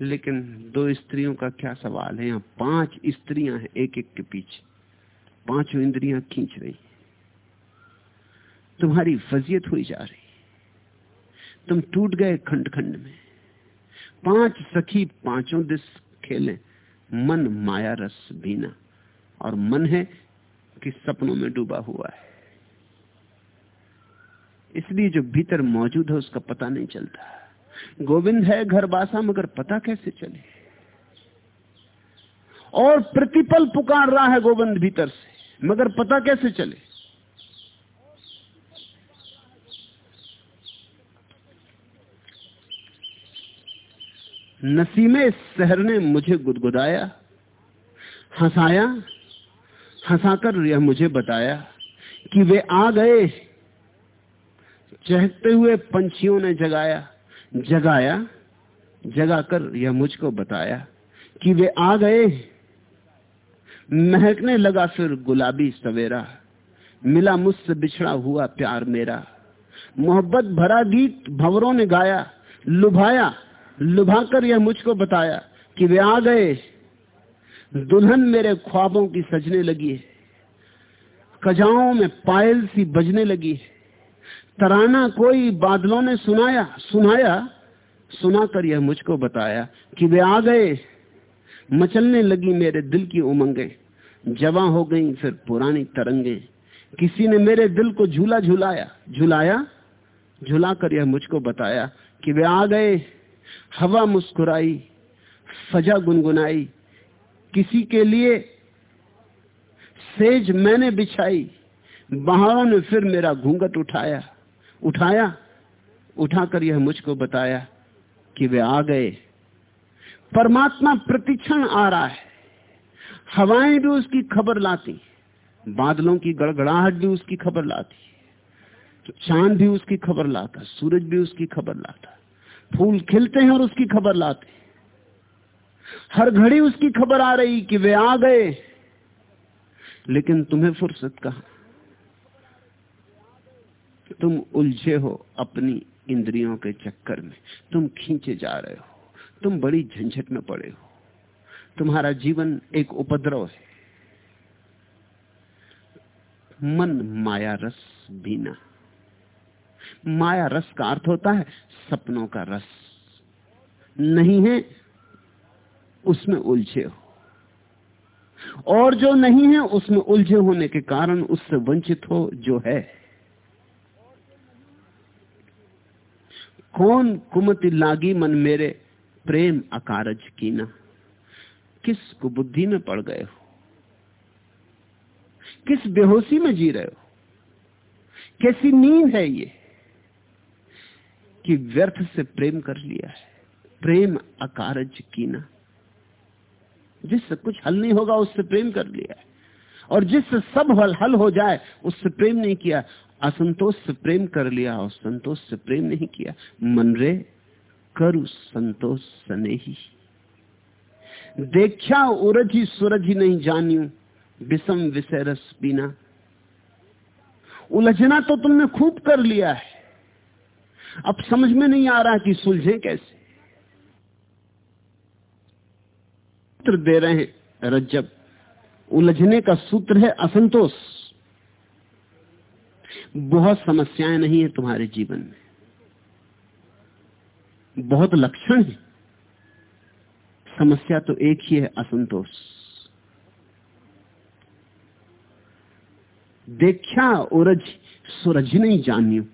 लेकिन दो स्त्रियों का क्या सवाल है? यहाँ पाँच स्त्रियाँ हैं एक एक के पीछे। पाँचों इंद्रियाँ खींच रही तुम्हारी फजियत हुई जा रही तुम टूट गए खंड खंड में। पाँच सखी पाँचों दिस खेले। मन माया रस भीना। और मन है कि सपनों में डूबा हुआ है। इसलिए जो भीतर मौजूद है, उसका पता नहीं चलता। गोविंद है घर बासा, मगर पता कैसे चले? और प्रतिपल पुकार रहा है गोविंद भीतर से, मगर पता कैसे चले? नसीमे शहर ने मुझे गुदगुदाया, हंसाया, हंसाकर यह मुझे बताया कि वे आ गए, चहकते हुए पंछियों ने जगाया। जगाया, जगाकर यह मुझको बताया कि वे आ गए। महकने लगा फिर गुलाबी सवेरा, मिला मुझसे बिछड़ा हुआ प्यार मेरा। मोहब्बत भरा गीत भवरों ने गाया, लुभाया, लुभाकर यह मुझको बताया कि वे आ गए। दुल्हन मेरे ख्वाबों की सजने लगी है कजाओं में पायल सी बजने लगी। है तराना कोई बादलों ने सुनाया सुनाया, सुनाकर यह मुझको बताया कि वे आ गए, मचलने लगी मेरे दिल की उमंगे, जवा हो गई फिर पुरानी तरंगे। किसी ने मेरे दिल को झूला झुलाया झुलाया, झुलाकर यह मुझको बताया कि वे आ गए, हवा मुस्कुराई फजा गुनगुनाई, किसी के लिए सेज मैंने बिछाई, बहारों ने फिर मेरा घूंघट उठाया। उठाया, उठाकर यह मुझको बताया कि वे आ गए। परमात्मा प्रतिक्षण आ रहा है। हवाएँ भी उसकी खबर लाती, बादलों की गड़गड़ाहट भी उसकी खबर लाती तो चाँद भी उसकी खबर लाता, सूरज भी उसकी खबर लाता, फूल खिलते हैं और उसकी खबर लाते। हर घड़ी उसकी खबर आ रही कि वे आ गए, लेकिन तुम्हें फुर्सत कहा? तुम उलझे हो अपनी इंद्रियों के चक्कर में। तुम खींचे जा रहे हो। तुम बड़ी झंझट में पड़े हो। तुम्हारा जीवन एक उपद्रव है। मन माया रस बीना। माया रस का अर्थ होता है सपनों का रस। नहीं है, उसमें उलझे हो। और जो नहीं है, उसमें उलझे होने के कारण उससे वंचित हो जो है। कौन कुमति लागी मन मेरे प्रेम अकारज कीना? किस कुबुद्धि में पड़ गए हो? किस बेहोशी में जी रहे हो? कैसी नींद है ये कि व्यर्थ से प्रेम कर लिया है? प्रेम अकारज कीना। जिससे कुछ हल नहीं होगा, उससे प्रेम कर लिया है। और जिससे सब हल हल हो जाए, उससे प्रेम नहीं किया। असंतोष से प्रेम कर लिया, और संतोष से प्रेम नहीं किया। मन रे, करु संतोष सने ही देखा उरझी सुरझी नहीं जानियू, विषम विषय रस पीना। उलझना तो तुमने खूब कर लिया है। अब समझ में नहीं आ रहा कि सुलझे कैसे। दे रहे हैं रज्जब। उलझने का सूत्र है असंतोष। बहुत समस्याएँ नहीं है तुम्हारे जीवन में। बहुत लक्षण है। समस्या तो एक ही है, असंतोष। देखा उलझ सुरझ नहीं जानियो।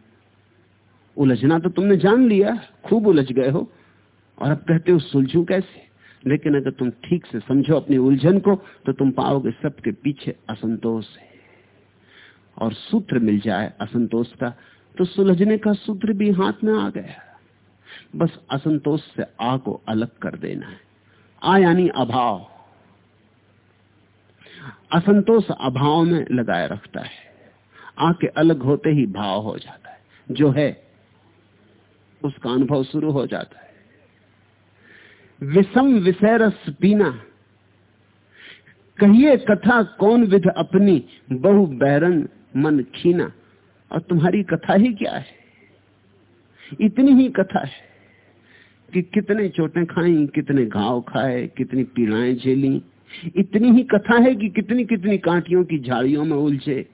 उलझना तो तुमने जान लिया, खूब उलझ गए हो। और अब कहते हो, सुलझू कैसे? लेकिन अगर तुम ठीक से समझो अपनी उलझन को तो तुम पाओगे सबके पीछे असंतोष है। और सूत्र मिल जाए असंतोष का तो सुलझने का सूत्र भी हाथ में आ गया। बस असंतोष से आ को अलग कर देना है। आ यानी अभाव। असंतोष अभाव में लगाए रखता है। आ के अलग होते ही भाव हो जाता है। जो है, उसका अनुभव शुरू हो जाता है। विषम विषय रस पीना। कहिए कथा कौन विध अपनी बहु बैरन मन खीना। और तुम्हारी कथा ही क्या है? इतनी ही कथा है कि कितने चोटें खाई, कितने घाव खाए, कितनी पीड़ाएँ झेली। इतनी ही कथा है कि कितनी कितनी कांटियों की झाड़ियों में उलझे।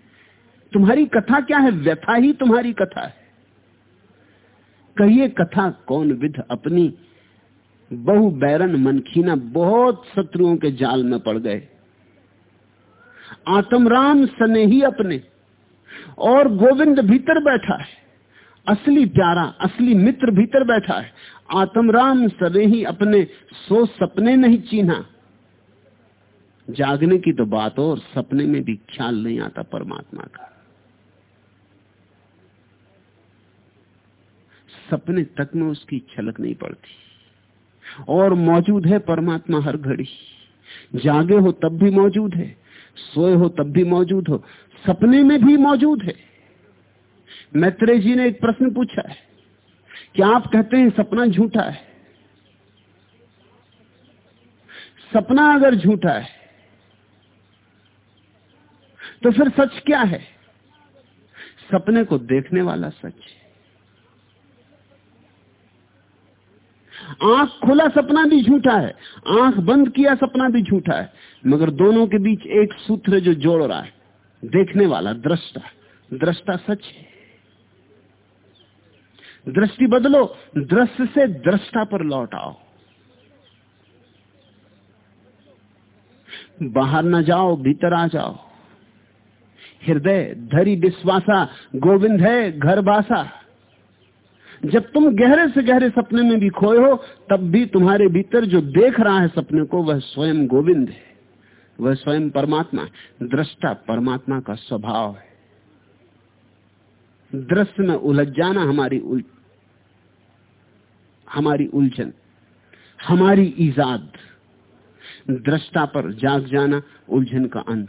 तुम्हारी कथा क्या है? व्यथा ही तुम्हारी कथा है। कहिए कथा कौन विध अपनी बहु बैरन मनखीना बहुत शत्रुओं के जाल में पड़ गए। आत्मराम सने ही अपने और गोविंद भीतर बैठा है। असली प्यारा, असली मित्र भीतर बैठा है। आत्मराम सने ही अपने सो सपने नहीं चीना जागने की तो बात और सपने में भी ख्याल नहीं आता परमात्मा का। सपने तक में उसकी छलक नहीं पड़ती। और मौजूद है परमात्मा हर घड़ी। जागे हो तब भी मौजूद है, सोए हो तब भी मौजूद हो, सपने में भी मौजूद है। मैत्रेय जी ने एक प्रश्न पूछा है, क्या आप कहते हैं सपना झूठा है? सपना अगर झूठा है तो फिर सच क्या है? सपने को देखने वाला सच है। आँख खुला सपना भी झूठा है। आँख बंद किया सपना भी झूठा है। मगर दोनों के बीच एक सूत्र जो जोड़ रहा है, देखने वाला दृष्टा दृष्टा सच है। दृष्टि बदलो दृश्य से दृष्टा पर लौट आओ। बाहर ना जाओ, भीतर आ जाओ। हृदय धरी विश्वासा गोविंद है, घर बासा। जब तुम गहरे से गहरे सपने में भी खोए हो, तब भी तुम्हारे भीतर जो देख रहा है सपने को, वह स्वयं गोविंद है। वह स्वयं परमात्मा दृष्टा परमात्मा का स्वभाव है। दृश्य में उलझ जाना हमारी उल, हमारी उलझन, हमारी ईजाद। दृष्टा पर जाग जाना उलझन का अंत।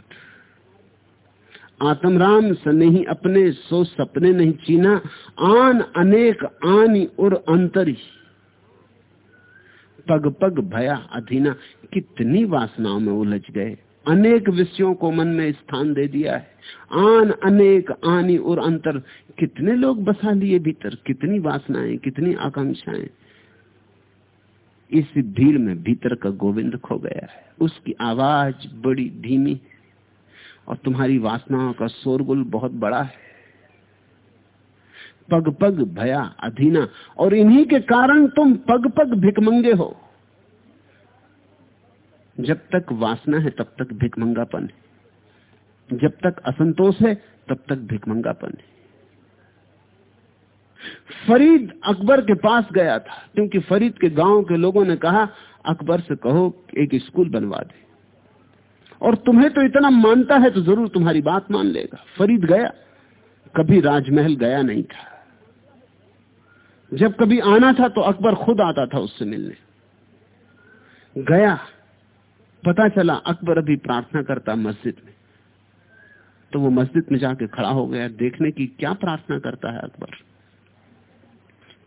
आत्मराम सनेही अपने, सो सपने नहीं चीना। आन अनेक, आनी और अंतरी। पग पग भया अधीना। कितनी वासनाओं में उलझ गए। अनेक विषयों को मन में स्थान दे दिया है। आन अनेक, आनी और अंतर। कितने लोग बसा लिए भीतर? कितनी वासनाएँ, कितनी आकांक्षाएँ। इस भीड़ में भीतर का गोविंद खो गया है। उसकी आवाज़ बड़ी धीमी है और तुम्हारी वासनाओं का शोरगुल बहुत बड़ा है। पग पग भया अधीना, और इन्हीं के कारण तुम पग पग भिकमंगे हो। जब तक वासना है, तब तक भिकमंगापन है। जब तक असंतोष है, तब तक भिकमंगापन है। फरीद अकबर के पास गया था, क्योंकि फरीद के गाँव के लोगों ने कहा, अकबर से कहो, एक स्कूल बनवा दे। और तुम्हें तो इतना मानता है तो ज़रूर तुम्हारी बात मान लेगा। फरीद गया। कभी राजमहल गया नहीं था। जब कभी आना था तो अकबर खुद आता था उससे मिलने। गया। पता चला अकबर अभी प्रार्थना करता मस्जिद में। तो वो मस्जिद में जाके खड़ा हो गया। देखने की क्या प्रार्थना करता है अकबर।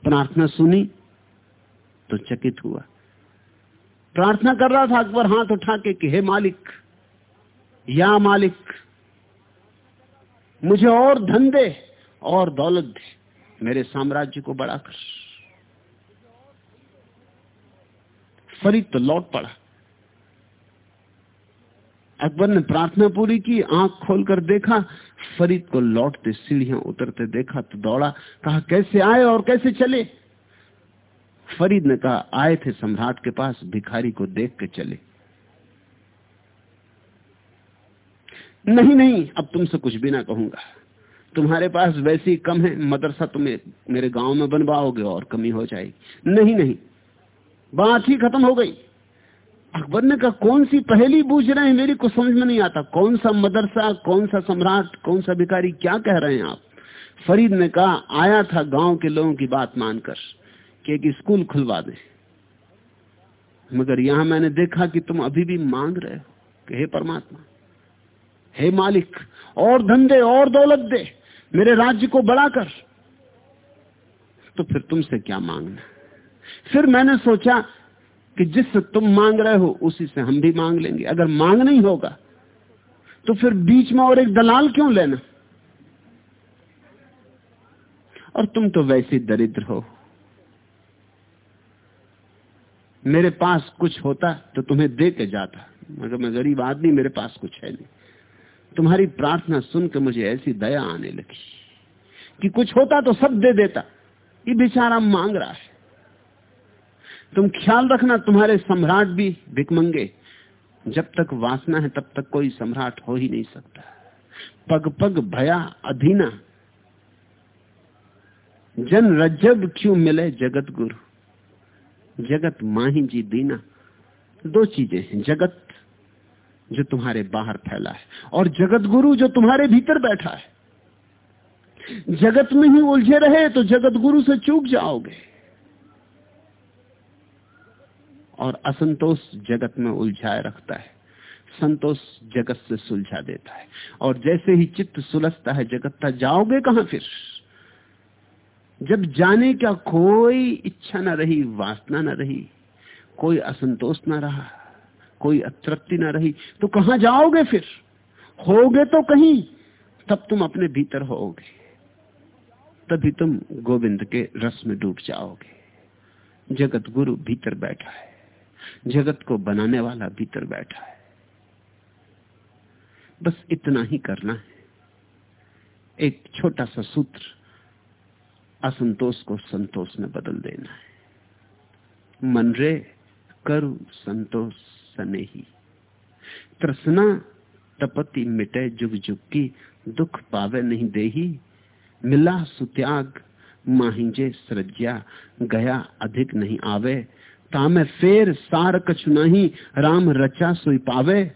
प्रार्थना सुनी तो चकित हुआ। प्रार्थना कर रहा था अकबर हाथ उठा के कि, हे मालिक या मालिक, मुझे और धन दे और दौलत दे, मेरे साम्राज्य को बड़ा कर। फरीद तो लौट पड़ा। अकबर ने प्रार्थना पूरी की, आँख खोलकर देखा फरीद को लौटते सीढ़ियाँ उतरते देखा तो दौड़ा, कहा, कैसे आए और कैसे चले? फरीद ने कहा, आए थे सम्राट के पास, भिखारी को देख के चले। नहीं नहीं, अब तुमसे कुछ भी ना कहूँगा। तुम्हारे पास वैसी कम है, मदरसा तुम्हें मेरे गाँव में बनवाओगे और कमी हो जाएगी। नहीं नहीं, बात ही खत्म हो गई। अकबर ने कहा, कौन सी पहली बूझ रहे हैं? मेरी को समझ में नहीं आता। कौन सा मदरसा, कौन सा सम्राट, कौन सा भिकारी क्या कह रहे हैं आप? फरीद ने कहा, आया था गाँव के लोगों की बात मानकर कि एक स्कूल खुलवा दे। मगर यहाँ मैंने देखा कि तुम अभी भी मांग रहे हो कि हे परमात्मा हे मालिक, और धंधे, और दौलत दे, मेरे राज्य को बड़ा कर तो फिर तुमसे क्या मांगना? फिर मैंने सोचा कि जिससे तुम मांग रहे हो, उसी से हम भी मांग लेंगे। अगर मांग नहीं होगा तो फिर बीच में और एक दलाल क्यों लेना? और तुम तो वैसे दरिद्र हो। मेरे पास कुछ होता तो तुम्हें दे के जाता, मगर मैं गरीब आदमी, मेरे पास कुछ है नहीं। तुम्हारी प्रार्थना सुन के मुझे ऐसी दया आने लगी कि कुछ होता तो सब दे देता। ये बेचारा मांग रहा है। तुम ख्याल रखना, तुम्हारे सम्राट भी भिकमंगे जब तक वासना है, तब तक कोई सम्राट हो ही नहीं सकता। पग पग भया अधीना। जन रज्जब क्यों मिले जगत गुरु? जगत माही जी दीना। दो चीज़ें हैं, जगत जो तुम्हारे बाहर फैला है और जगत गुरु जो तुम्हारे भीतर बैठा है। जगत में ही उलझे रहे तो जगत गुरु से चूक जाओगे। और असंतोष जगत में उलझाए रखता है। संतोष जगत से सुलझा देता है। और जैसे ही चित्त सुलझता है जगत तक जाओगे कहाँ फिर? जब जाने का कोई इच्छा ना रही, वासना ना रही, कोई असंतोष ना रहा कोई अतृप्ति ना रही। तो कहाँ जाओगे फिर? होगे तो कहीं। तब तुम अपने भीतर होगे तभी तुम गोविंद के रस में डूब जाओगे। जगत गुरु भीतर बैठा है। जगत को बनाने वाला भीतर बैठा है। बस इतना ही करना है। एक छोटा सा सूत्र, असंतोष को संतोष में बदल देना है। मन रे, करु संतोष। सने ही तृष्णा तपति मिटे जुग जुग की दुख पावे नहीं दे ही मिला सुत्याग, माहिंजे सृज्या, गया अधिक नहीं आवे। तामे फेर सार कछु नहीं, राम रचा सुई पावे।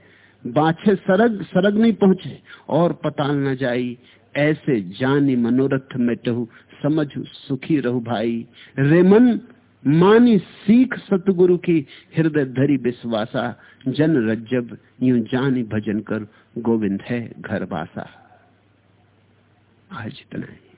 बाछे सरग सरग नहीं पहुँचे, और पताल न जाई। ऐसे जानी मनोरथ में टहु, समझ सुखी रहू भाई। रेमन मानी सीख सतगुरु की हृदय धरी विश्वासा, जन रज्जब, यू जानी भजन कर, गोविंद है घर बासा। आज इतना है।